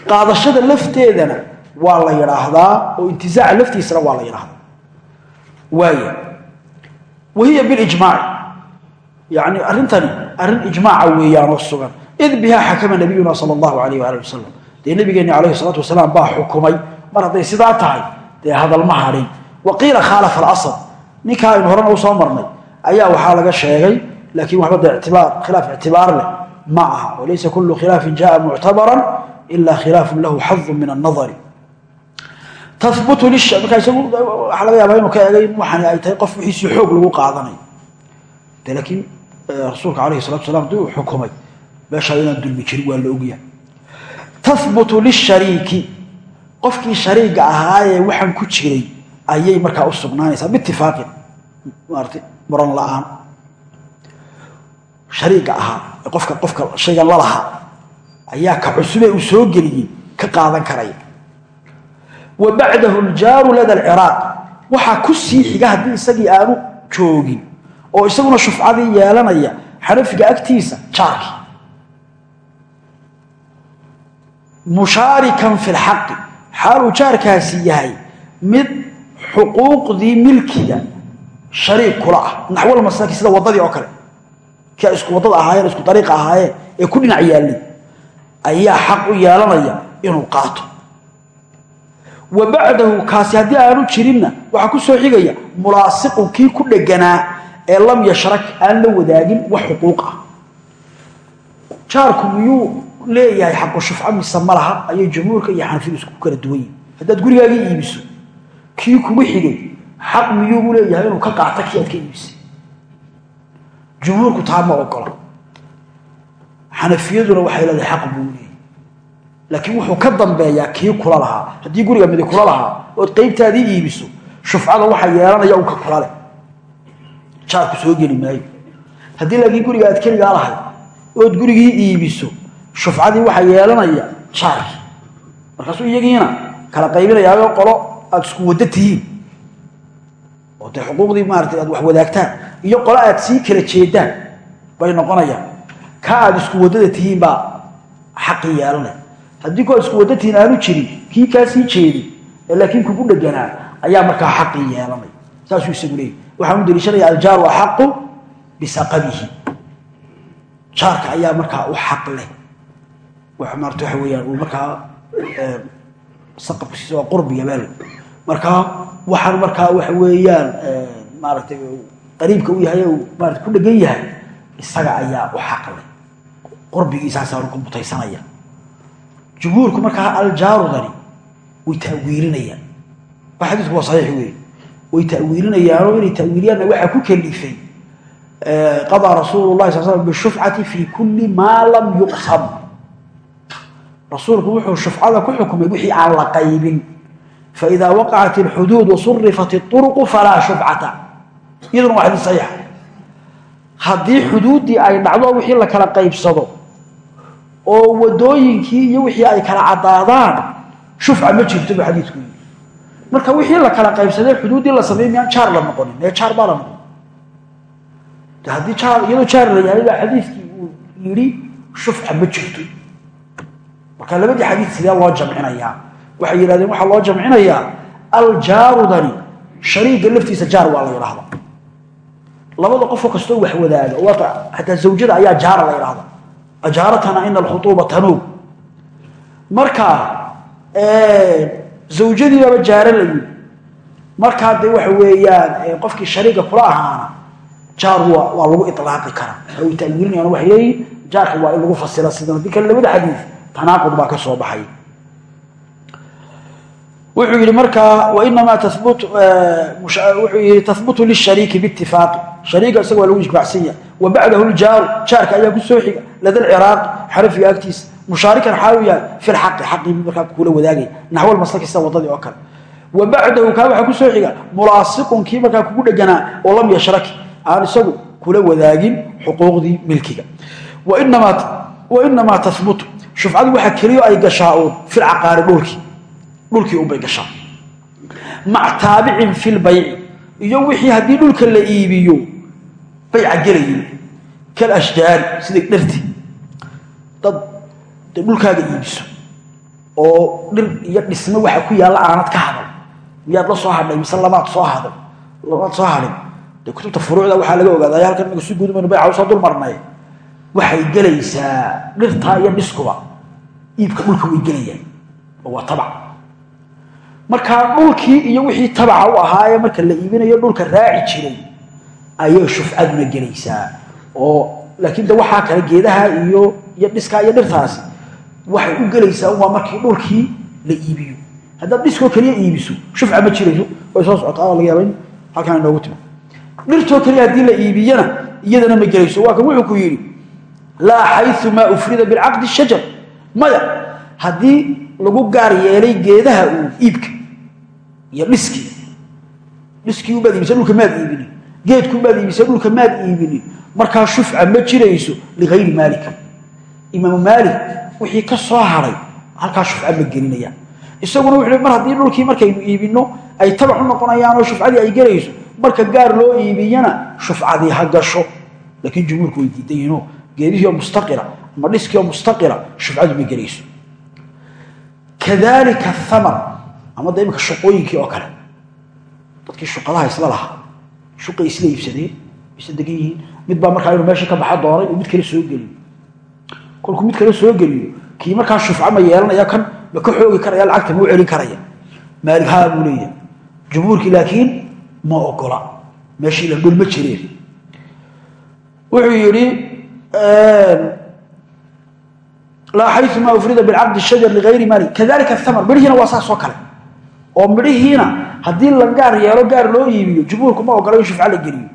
qaadashada lafteedana waa la yidhaahdaa oo intizaaca laftiisana waa la yidhaahdaa waaya wahiya bilijmaaci yani arrintani arrin ijmaaca weeyaanoo sugan id bihaa xakama nabiyuna sala allahu alayh waali wasalam dee nabigeeni alayhi salaatu wasalaam baa xukumay. Mar hadday sidaa tahay dee hadal ma hadhin wa qiila khaalafa alasl ninkaa aynu horena u soo marnay. Ayaa waxaa laga sheegay laakiin waxba de itibaar khilaaf ictibaar leh ma aha. Walaysa kullu khilaafin jaa muctabaran ila khilaafun lahu xadun min annadari. Tabutu markaa isagu waxaa laga yaabaa inuu ka egay in waxani ay tahay qof wixiisii xoog lagu qaadanayo de laakiin rasuulka alayhi salatu salam haddii uu xukumay. Meeshaa inaan dulmi jirin waa la ogyahay tahbutu lishariiki. Qofkii shariiga ahaayee waxaan ku jiray ayay markaa u sugnaanaysaa. Biitifaaqin maarata muran la'aan. Shariiga ahaa ee qofka qofka shaygan la lahaa ayaa ka cusubee uu soo geliyey ka qaadan karaya wa bacdahu ljaaru lada alciraaq. Waxaa ku sii xiga haddii isagii aanu joogin oo isaguna shufcadii yeelanaya xanafiga agtiisa mushaarikan fi lxaqi xaaluu jaarkaasi yahay mid xuquuqdii milkiga shariik kula ah. Naxwal masaaki sida waddadii oo kale. Kii ay isku waddada ahaayeen isku dariiqa ahaayeen ee ku dhinac yaallay ayaa xaq u yeelanaya inuu qaato. Wa bacdahu kaasi haddii aanu jirinna waxaa ku soo xigaya mulaasiqun kii ku dheganaa ee lam yashrak aan la wadaagin wax xuquuq ah. Jaarku miyuu leeyahay xaqu shufco mise ma laha ayay jumhuurka iyo xanafidu isku kala duwan haddaad gurigaagii iibiso kii kugu xigay xaq miyuugu leeyahay inuu ka qaato kii aad ka iibisay? Jumhuurku taa ma ogola. Xanafiyaduna waxay leedahay xaq buu leeyahy laakiin wuxuu ka dambeeyaa kii kula lahaa. Haddii guriga midi kula lahaa ood qaybtaadii iibiso shufcada waxaa yeelanaya unka kula leh. Jaarku soo geli maayo. Haddii laakiin guriga aad keligaa lahay ood gurigii iibiso shufcadii waxaa yeelanaya jaarkii markaasuu iyagiina kala qaybinayaayo qolo aada isku waddo tihiin. Oo dee xuquuqdii maarata aad wax wadaagtaan iyo qolo aad sii kala jeedaan bay noqonayaan. Ka aad isku waddada tihiin baa xaqii yeelanaya haddii aad isku waddo tihiin aanu jirin kii kaa sii ee laakiin kugu dheganaa ayaa markaa xaqii yeelanaya saasuu isagu leeyay waxaan u daliishanaya aljaaru axaqu bisaqabihi jaarka ayaa markaa u xaq leh maarata waxa weyaan markaa saqabkiisa waa qurbiga beel markaa waxaan markaa waxa weeyaan maaragtay qariibka u yahay maarata ku dhegan yahay isaga ayaa u xaq leh qurbigiisaasaa ku mutaysanaya jumhuurku markaa aljaarudani way ta'wiilinayaan. Xadiisku waa saxiix weeye. Way ta'wiilinayaanoo inay ta'wiiliyaanna waxaa ku kalifay qadaa rasuulu llahi sal slam bishufcati fi kulli maa lam yuqsam rasuulku wuxuu shufcada ku xukumay wixii aan la qaybin. Faidaa waqacat alxuduud wasurifat اطuruqu falaa shufcata iyaduna waa xadiis saxiixa haddii xuduuddii ay dhacdo wixii la kala qaybsado oo wadooyinkii iyo wixii ay kala caddaadaan shufca ma jirto ba xadiidku yii marka wixii la kala qaybsadee xuduuddii la sameey miyaan jaar la noqonin? Ee jaar baa la noqon haddii iyadoo jaar la yahay baa xadiidkii uu yidhi shufca ma jirto marka labadii xadiid sidee loo jamcinayaa. Waxay yidhahdeen waxaa loo jamcinayaa? Aljaarudani shariiga laftiisa jaar waa la yidhaahda labada qofoo kastoo wax wadaaga hataa zawjada ayaa jaara la yidhaahda ajaaratana ina alkhuuuba tanuub. Marka zawjadiibaba jaara la yii markaa dee waxa weeyaan qofkii shariiga kula ahaana jaar waa lagu ilaaqi karaa. Ay tawiilinayaan waxay leeyihiin jaarka waa in lagu fasira sidan haddii kale labada xadiid tanaaqud baa ka soo baxay. Wuxuu yihi markaa wainamaa wuxuu yihi tahbutu lishariiki biitifaaqi shariiga isaga waa lagu ijmaacsan yahay. Wa bacdahu ljaaru jaarka ayaa ku soo xiga. Lada lciraaqi xarafiga agtiisa mushaarikan xaa u yahay fi lxaqi xaqii markaa kula wadaagaya naxwal maslaki sida wadadii oo kale. Wa bacdahu kaa waxaa ku soo xiga mulaasiqun kii markaa kugu dheganaa oo lam yashraki. Aan isagu kula wadaagin xuquuqdii milkiga. Wainamaa tahbutu shufcadu waxaa keliyo ay gashaa uun filcaqaari dhulkii dhulkii unbay gashaa. Mac taabicin fi lbayci iyo wixii haddii dhulka la iibiyo bayca gelayin kalashjaari siday dharti dad dhulkaaga iibiso. Oo dhir iyo dhisme waxa ku yaalla aanad ka hadal. Miyaad la soo hadhay mise lamaad soo haday lamaad soo hadhin dee kutubta furuucda laga ogaaday halkan inaga si guudmaynu bayca u soo dul marnay waxay gelaysaa dhirtaa iyo dhiskuba iibka dhulka way gelayaan. Oo waa tabac. Markaa dhulkii iyo wixii tabaca u ahaayee marka la iibinayo dhulka raaci jiray ayay shufcaduna gelaysaa. Oo laakiin de waxaa kale geedaha iyo iyo dhiskaa iyo dhirtaasi waxay u gelaysaa waa markii dhulkii la iibiyo. Haddaad dhiskoo keliya iibiso shufca ma jirayso. Way soo socotaa laga yaaba in halkaan inoogu timo. Dhirtoo keliya haddii la iibiyana iyadana ma gelayso. Waa kan wuxuu ku yidhi laa xayu maa ufrida bilcaqdi shajar. Maya haddii lagu gaar yeelay geedaha uu iibka iyo dhiskii dhiskii ubaad iibisa dhulka maad iibinin geedku ubaad iibisa dhulka maad iibinin markaa shufca ma jirayso ligayri maalika. Imaamu maalik wixii ka soo haray halkaa shufca ma gelinaya. Isaguna wuxuu mar haddii dhulkii markaynu iibinno ay tabac u noqonayaan oo shufcadii ay gelayso marka gaar loo iibiyana shufcadii ha gasho. Laakiin jumhuurku geedihii oo mustaqira ama dhiskii oo mustaqira shufcadu ma gelayso. Kadalika thamar ama da iminka shuqooyinkii oo kale. Dadkii shuqadaha isla lahaa shuqay isla iibsadeen isla degan yihiin. Mid baa markaa inuu meesha ka baxa doonay oo mid kale soo geliyo. Kolkuu mid kale soo geliyo kii markaa shufco ma yeelanaya kan ma ka xoogi karaya lacagta ma u celin karaya. Maalig haa buu leeyahay. Jumhuurkii meeshii laa xayu maa ufrida bilcaqdi shajar ligayri maali. Kadalika thamar. Midhihiina waa saas oo kale. Oo midhihiina haddii la gaar yeelo gaar loo iibiyo jumhuurku ma ogola in shufco la geliyo.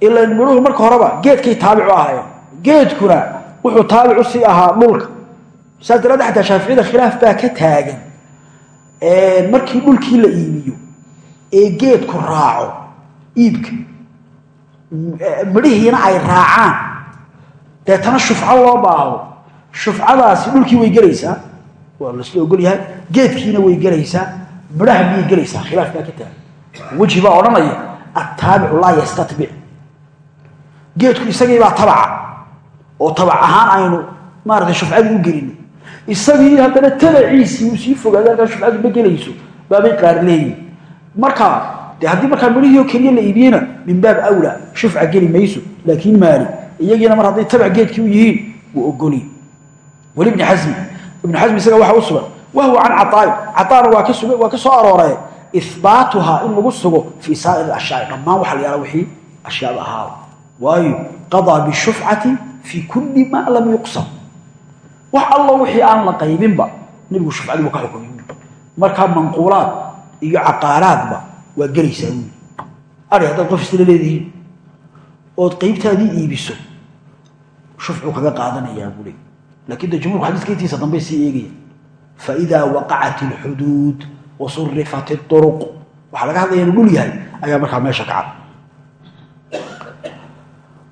Ilan midhuhu marka horeba geedkay taabic u ahaayeen geedkuna wuxuu taabic u sii ahaa dhulka. Saas daraadde xataa shaaficiyada khilaaf baa ka taagan. Markii dhulkii la iibiyo ee geedku raaco iibka midhihiina ay raacaan deetana shufco loo baahdo shufcadaasi dhulkii way gelaysaa. Waa lasla ogol yahay. Geedkiina way gelaysaa. Midhaha miyay gelaysaa? Khilaaf baa ka taagan weji baa odhanaya attaabicu laa yastatbic. Geedku isagiibaa tabaca. Oo tabac ahaan aynu maarata shufcadii u gelino isagii haddana tabaciisii uu sii fogaada halkaa shufcadu ma gelayso baabay qaar leeyihiin marka de haddii markaa midhihiio keliya la iibiyena min baab awla shufca geli mayso laakiin maali iyagiina mar hadday tabac geedkii u yihiin wuu ogoli weli ibni xasmi ibnu xasmi isaga waxa u sugan wahwa can caaain caaana waa ka waa soo arooree ihbaatuhaa in lagu sugo fii saa'ir ashyaai dhammaan waxa la yaalla wixii ashyaada ahaada waayo qadaa bishufcati fii kulli maa lam yuqsam. Wax allo wixii aan la qaybinba nebigu shufcadii buu ka xukumay markaa manquulaad iyo caqaaraadba waa gelaysaa buuli ari haddaad qof isla leedihiin ood qaybtaadii iibiso shufcuu kaga qaadanayaa buuli lakin de jumhurku xadiiska intiisa dambey sii eegaya faidaa waqacat alxuduud wasurifat اطuruq waxaa laga hadlaya inu dhul yahay ayaa markaa meesha ka cad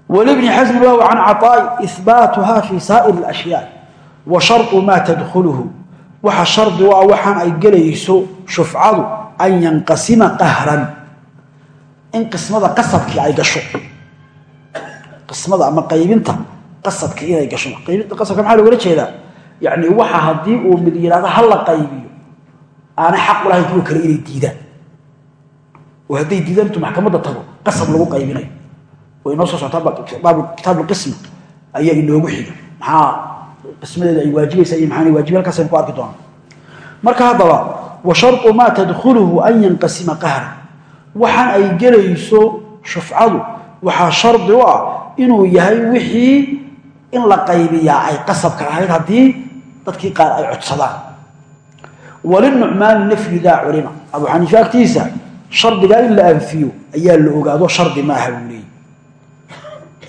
walibni xasmin lahu can caطaa'i ihbaatuha fi saa'ir اlashyaa wa sharطu maa tadkhuluhu waxa shardi u ah waxaan ay gelayso shufcadu an yanqasima qahran in qismada qasabkii ay gasho qismada ama qaybinta qasabka inay gasho. Qaybinta qasabka maxaa logala jeedaa? Yani waxa haddii uu mid yidhahdo ha la qaybiyo aanay xaq u lahayn kuwa kale inay diidaan. Oo hadday diidaan intuu tago qasab lagu qaybinayo. Way inoo soo socotaa baabu kitaab lqisma ayaa inoogu xiga. Maxaa qismadeeda ay waajibaysaa iyo maxaanay waajibi halkaasaynu ku arki doonaa? Marka haddaba wa sharطu maa tadkhuluhu an yanqasima qahra waxaan ay gelayso shufcadu waxaa shardi u ah inuu yahay wixii in la qaybiyaa ay qasabka ahayd haddii dadkii qaar ay codsadaan. Walinucmaani nafyu daa culima. Abu xaniife agtiisa shardigaa in la anfiyo ayaa la ogaado shardi maaha buu leeyay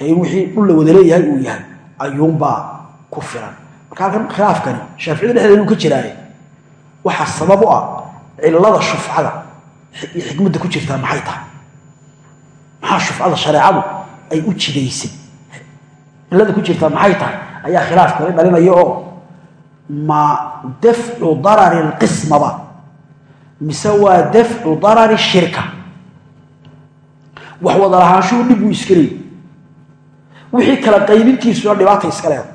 ee wixii dhul la wada leeyahay uu yahay ayuunbaa ku filan. Marka halkan khilaafkani shaaficiyada dhexdeeda inuu ka jiraaye waxaa sabab u ah cilada shufcada xikmadda ku jirtaa maxay tahay? Maxaa shufcada shareecadu ay u jidaysay cilada ku jirtaa maxay tahay? Ayaa khilaaf dhalinaya oo ma dafcu darari lqismaba mise waa dafcu darari shirka. Wax wada lahaanshuhu dhib buu iska leeyay wixii kala qaybintiisuna dhibaata iska leeda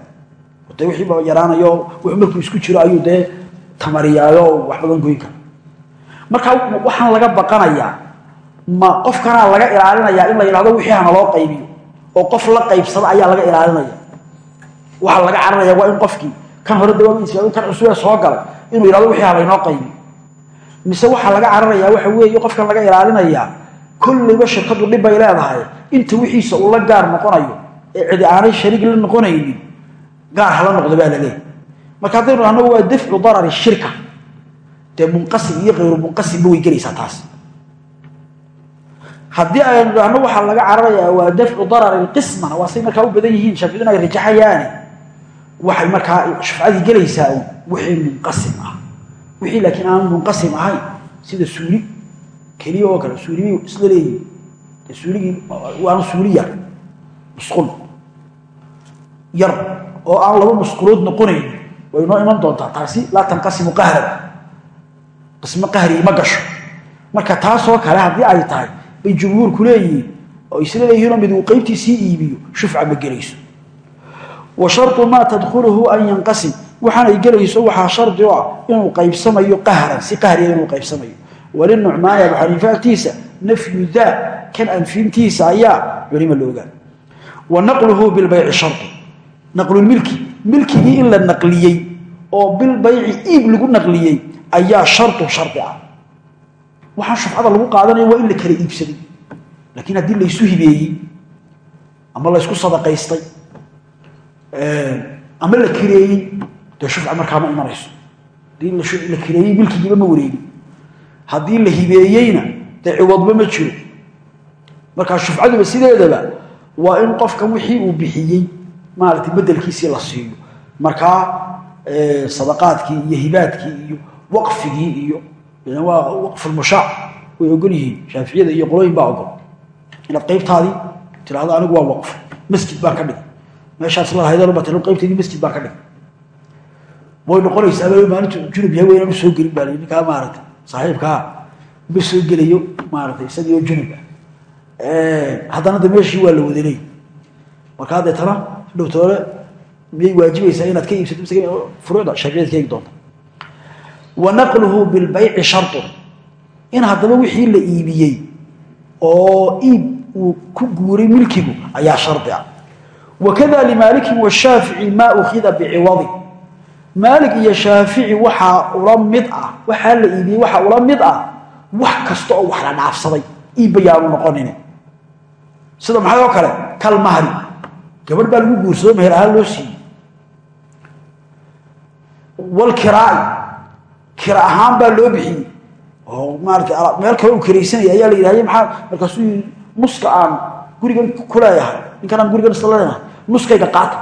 de wixiiba yaraanayo wuxuu markuu isku jiro ayuu dee tamariyaayo wax badan goyn kara marka waxaan laga baqanayaa ma qofkanaa laga ilaalinayaa in la yidhahdo wixii hana loo qaybiyo oo qof la qaybsada ayaa laga ilaalinaya. Waxaa laga cararaya waa in qofkii kan hore dawaamiisa kan cusubee soo galay inuu yidhahdo wixii halaynoo qaybiyo mise waxaa laga cararayaa waxa weeye qofkan laga ilaalinayaa kollayba shirkadu dhib bay leedahay. Inta wixiisa uu la gaar noqonayo ee cidi aanay shariig la noqonaynin gaar hala noqdo baa la leeyahy marka haddaynu dhahno waa dafcu darari shirka. Dee munqasim iyo kayru munqasimba way gelaysaa taas haddii aynu dhahno waxaa laga cararayaa waa dafcu darari lqismana waa say markaa u badan yihiin shaaficiyaduna ay rajaxayaane waxay markaa shufcadii gelaysaa wixii munqasim ah wixii laakiin aan munqasim ahayn sida suuli keliya oo kale suulibay isla leeyihiin dee suuligii waana suuli yar musqul yar oo aan laba musqulood noqonayn way noo iman doontaa taasi laa tanqasimu qahran qismo qahrii ma gasho. Marka taasoo kale haddii ay tahay bay jumhuurku leeyihiin oo isla leeyihiinoo mid uu qaybtiisii iibiyo shufca ma gelayso. Wa sharطu maa tadkhuluhu an yanqasim waxaanay gelayso waxaa shardi u ah inuu qaybsamayo qahran si qahriya inuu qaybsamayo. Walinucmaani abu xaniife agtiisa nafyu daa kan anfintiisa ayaa culimo loogaa wa naqluhu bilbayci shardu naqlulmilki milkigii in la naqliyey oo bilbayci iib lagu naqliyey ayaa shardu shardi ah waxaan shufcada lagu qaadanaya waa in la kala iibsaday. Laakiin haddii laysu hibeeyey ama laysku sadaqaystay ama la kireeyey dee shufca markaa ma imanayso. Haddii la kireeyey milkigiiba ma wareegin. Haddii la hibeeyeyna dee ciwadba ma jiro. Markaa shufcaduba sideedaba waa in qofkan wixii uu bixiyey maaragtay bedelkiisii la siiyo. Markaa sadaqaadkii iyo hibaadkii iyo waqfigii iyo waa waqfulmushaac way ogol yihiin. Shaaficiyada iyo qolooyin baa ogol inaad qaybtaadii tirahdo anigu waa waqf. Masjid baan ka dhigay. Meeshaas la lahaydba tir qaybteedii masjid baan ka dhigay. Way noqonaysaa maalintu junub yahay wayna ma soo gelin baa ninkaa maaragtay saaxiibkaa ma soo gelayo? Maaragtay isagii oo junub. Ah haddana de meeshii waa la wadanay. Markaa deetana dhowtoole miyay waajibaysaa inaad ka iibsato? Furuucda shaaficiyad ka eegi doonta wa naqluhu bilbayci shartun in haddaba wixii la iibiyey oo iib uu ku guuray milkigu ayaa shardi ah wakada limaalikin washaafici maa ukhida biciwadi maalig iyo shaafici waxaa ula mid ah waxaa la iibiyey waxaa ula mid ah wax kasta oo wax la dhaafsaday iibba yaanu noqonin sida maxay oo kale kira ahaan baa loo bixiyey. Oo maarata meel kale uu kiraysanaya ayaa la yidhahye maxaa markaasuu yii nuska aan gurigan ku leeyahay ninkan gurigan isla leenahay nuskayga qaata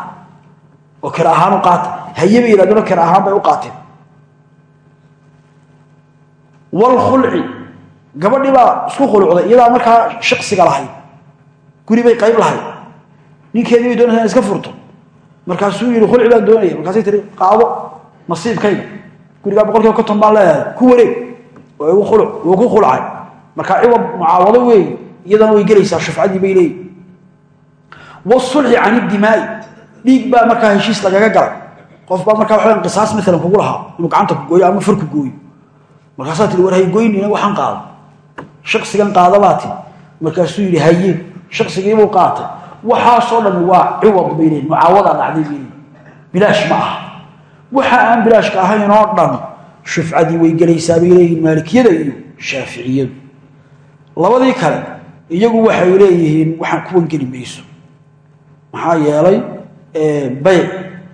oo kira ahaan u qaata haye bay yidhahdeen oo kira ahaan bay u qaateen. Walkhulci gabadhii baa isku khulucday iyadaa markaa shaqsiga lahayd. Guri bay qayb lahayd. Ninkeedii bay doonaysa in iska furto. Markaasuu yidhi khulci baan doonaya markaasay tiri qaado nasiibkayga gurigaa boqol kiiba konton baan leeyahay. Ku wareeg. Wuu ku khulcay markaa ciwad mucaawado weey iyadana way gelaysaa shufcadii bay leeyihi wasulxi can idimaai dhiig baa markaa heshiis lagaga galay. Qof baa markaa waxawan qisaas maalan kugu lahaa. Inuu gacanta ku gooyo ama far gooyo. Markaasaa tii war haygoynina waxaan qaado shaksigan qaadabaa ti markaasuu yidhi haye shaksigiibuu qaatay. Waxaasoo dhan waa ciwad bay mucaawadaa dhacday bilaash ma waxa aan bilaashka ahayn oo dhan shufcadii way gelaysaa bay leeyihiin maalikiyada iyo shaaficiyadu. Labadii kale iyagu waxay leeyihiin waxaan kuwan geli mayso. Maxaa yeelay bayc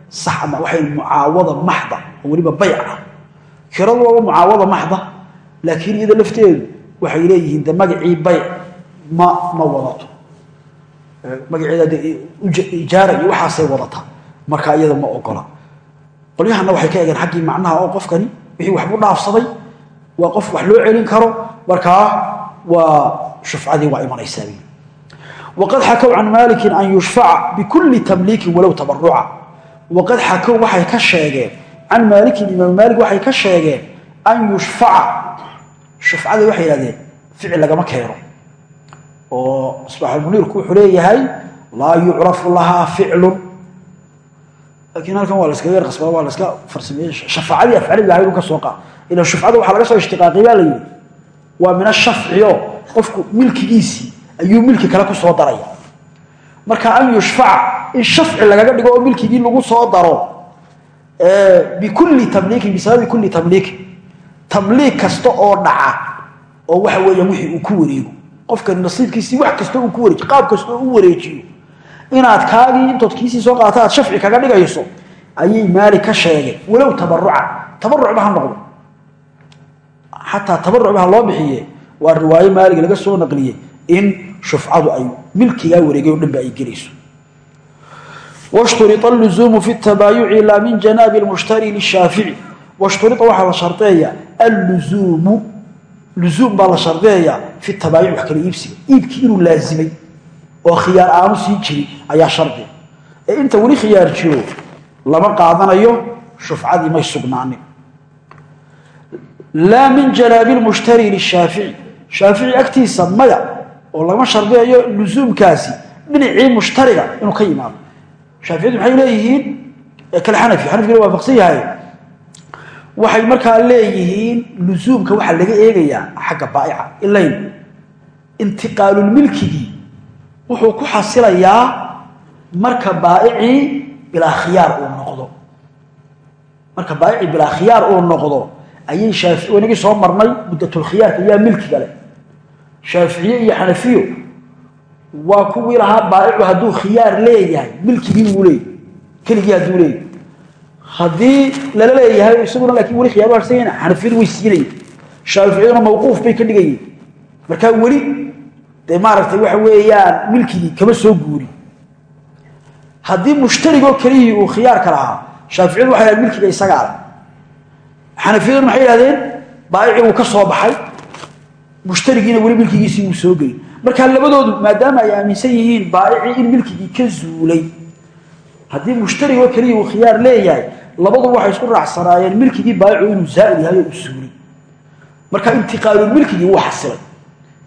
sax ama waxay mucaawada maxda weliba bayc ah. Kiradu waaba mucaawada maxda laakiin iyada lafteedu waxay leeyihiin de magacii bayc ma ma wadato. Magaceeda ijaara iyo waxaasay wadata marka iyada ma ogola qolyahana waxay ka egeen xaggii macnaha oo qofkani wixii waxbu dhaafsaday waa qof wax loo celin karo markaa waa shufcadii waa imanaysaa waqad xakow can maalikin an yushfaca bikulli tamliikin walow tabaruca waqad xakow waxay ka sheegeen can maalikin imaam maalik waxay ka sheegeen an yushfaca. Shufcada waxay yihahdeen ficil lagama keeno. Oo isbaaxulmuniirku wuxuu leeyahay laa yucrafu lahaa ficlun laakiin halkan waa laskaga yar qasbaa waa laska farsameeye shafaacadii afcaliga ahayd u ka soo qaad ila shufcada waxaa laga soo ishtiqaaqi baa la yidhi waa min ashafciyo qofku milkigiisii ayuu milki kale ku soo daraya marka an yushfaca in shafci lagaga dhigo oo milkigii lagu soo daro bikulli tamliikin bisababi kulli tamliikin tamliik kasta oo dhaca oo waxa weeyaan wixii uu ku wareego qofkani nasiibkiisii wax kasta uu ku wareejiyo qaab kasta oo u wareejiyo inaad kaagii intood kiisii soo qaata shafci kaga dhigayso ayay maali ka sheegeen walow tabaruca tabarucba ha noqdo. Xataa tabarucba ha loo bixiye waa riwaayo maaliga laga soo naqliyey in shufcadu ay milkigaa wareegay o dhan ba ay gelayso. Washturia aluzuumu fi tabaayuci laa min janaabi lmushtari lishaafici washturia waxaa la shardeeya alluzuumu luzuum baa la shardeeyaa fi tabaayuc wax kala oo khiyaar aanu sii jirin ayaa shardi. Ee inta weli khiyaar jiro lama qaadanayo shufcadii may sugnaanin. Laa min janaabi lmushtari lishaafici shaafici agtiisa maya oo lama shardiyayo lusuumkaasi dhinacii mushtariga inuu ka yimaado. Shaaficiyadu maxay leeyihiin? Kale xanafi xanafigana waafaqsan yahay. Waxay markaa leeyihiin lusuumka waxaa laga eegayaa xagga baaica ilayn intiqaalulmilkigii wuxuu ku xasilayaa marka baaicii bilaa khiyaar uu noqdo. Marka baa'icii bilaa khiyaar uu noqdo ayay shaafi inagii soo marnay muddatulkhiyaarka yaa milkiga leh. Shaaficiye iyo xanafiyo waa kuwii lahaa baa'icu hadduu khiyaar leeyahay milkigii buu leeyay keligii hadduu leeyahy haddii lala leeyahay isaguna laakiin weli khiyar harsanyana xanafiyadu way siinayeen shaaficiyaduna mawquuf bay ka dhigayeen markaa weli dee maaragtay waxa weeyaan milkigii kama soo guurin haddii mushtarigoo kelihii uu khiyaarka lahaa shaaficiyadu waxay hahdeen milkiga isagaa leh xanafiyaduna maxay yihahdeen baa'icii uu ka soo baxay. Mushtarigiina weli milkigiisii uu soo gelin markaa labadoodu maadaama ay aaminsan yihiin baa'icii in milkigii ka zuulay. Haddii mushtarigoo keliya uu khiyaar leeyahay labadu waxay isku raacsanaayeen milkigii baa'icu inuu zaa'id yahay oo suulay marka intiqaalul milkigii wuu xasilay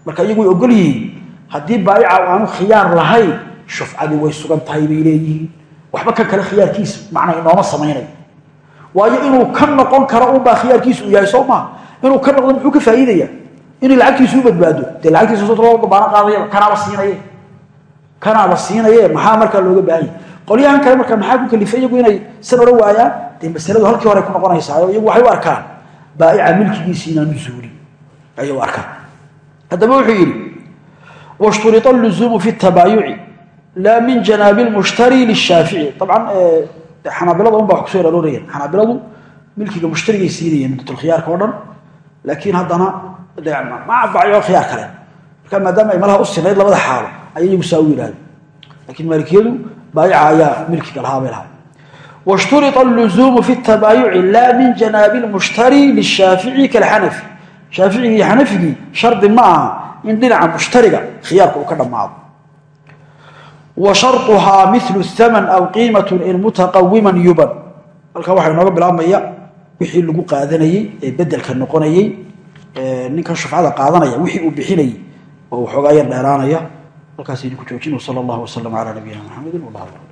marka iyagu way ogol yihiin haddii baa'ica aanu khiyaar lahayn shufcadii way sugan tahay bay leeyihiin. Waxba kan kale khiyaarkiisa macnaa inooma samaynayo waayo inuu ka noqon karo unbaa khiyaarkiisu uu yahay soo maaha inuu ka noqdo muxuu ka faa'iidaya inay lacagtiisu u badbaado. Dee lacagtiisa soo loo dabaano qaadayaba kanaaba siinaye. Kanaaba siinaye maxaa markaa looga baahanya qolyahan kale markaa maxaa ku kalifay iyagu inay san odhan waayaan? Dee masaladu halkii hore ku noqonaysaayo iyagu waxay u arkaan baa'ica milkigiisi inaanu zuulin ayay u arkaan. Haddaba wuxuu yidhi washturita alluzuumu fi tabaayuci laa min janaabi lmushtari lishaafici dabcan xanaabilada un baa wax kuso yar aroorayaan xanaabiladu milkiga mushtarigay siinayeen muddatulkhiyaarka o dhan laakiin haddana ma cabayo khiyaar kale marka maadaama ay malaha u sinayd labada xaalo ayay iyagu saa u yidhahdeen lakiin maalikiyadu baayica ayaa milkiga lahaa bay lahaa washturita alluzuumu fi tabaayuci laa min janaabi lmushtari lishaafici kalxanafi shaaficigii xanafigii shardi ma aha in dhinaca mushtariga khiyaarka uu ka dhammaado. Wa sharuhaa milu thaman aw qiimatun in mutaqawiman yuban. Halkaa waxaa inooga bilaabmaya wixii lagu qaadanayey ee bedelka noqonayey ninkan shufcada qaadanaya wixii uu bixinayey oo waxoogaa yar dheeraanaya. Halkaas idinku joojin sal allahu wasalam calaa nabiyina wallah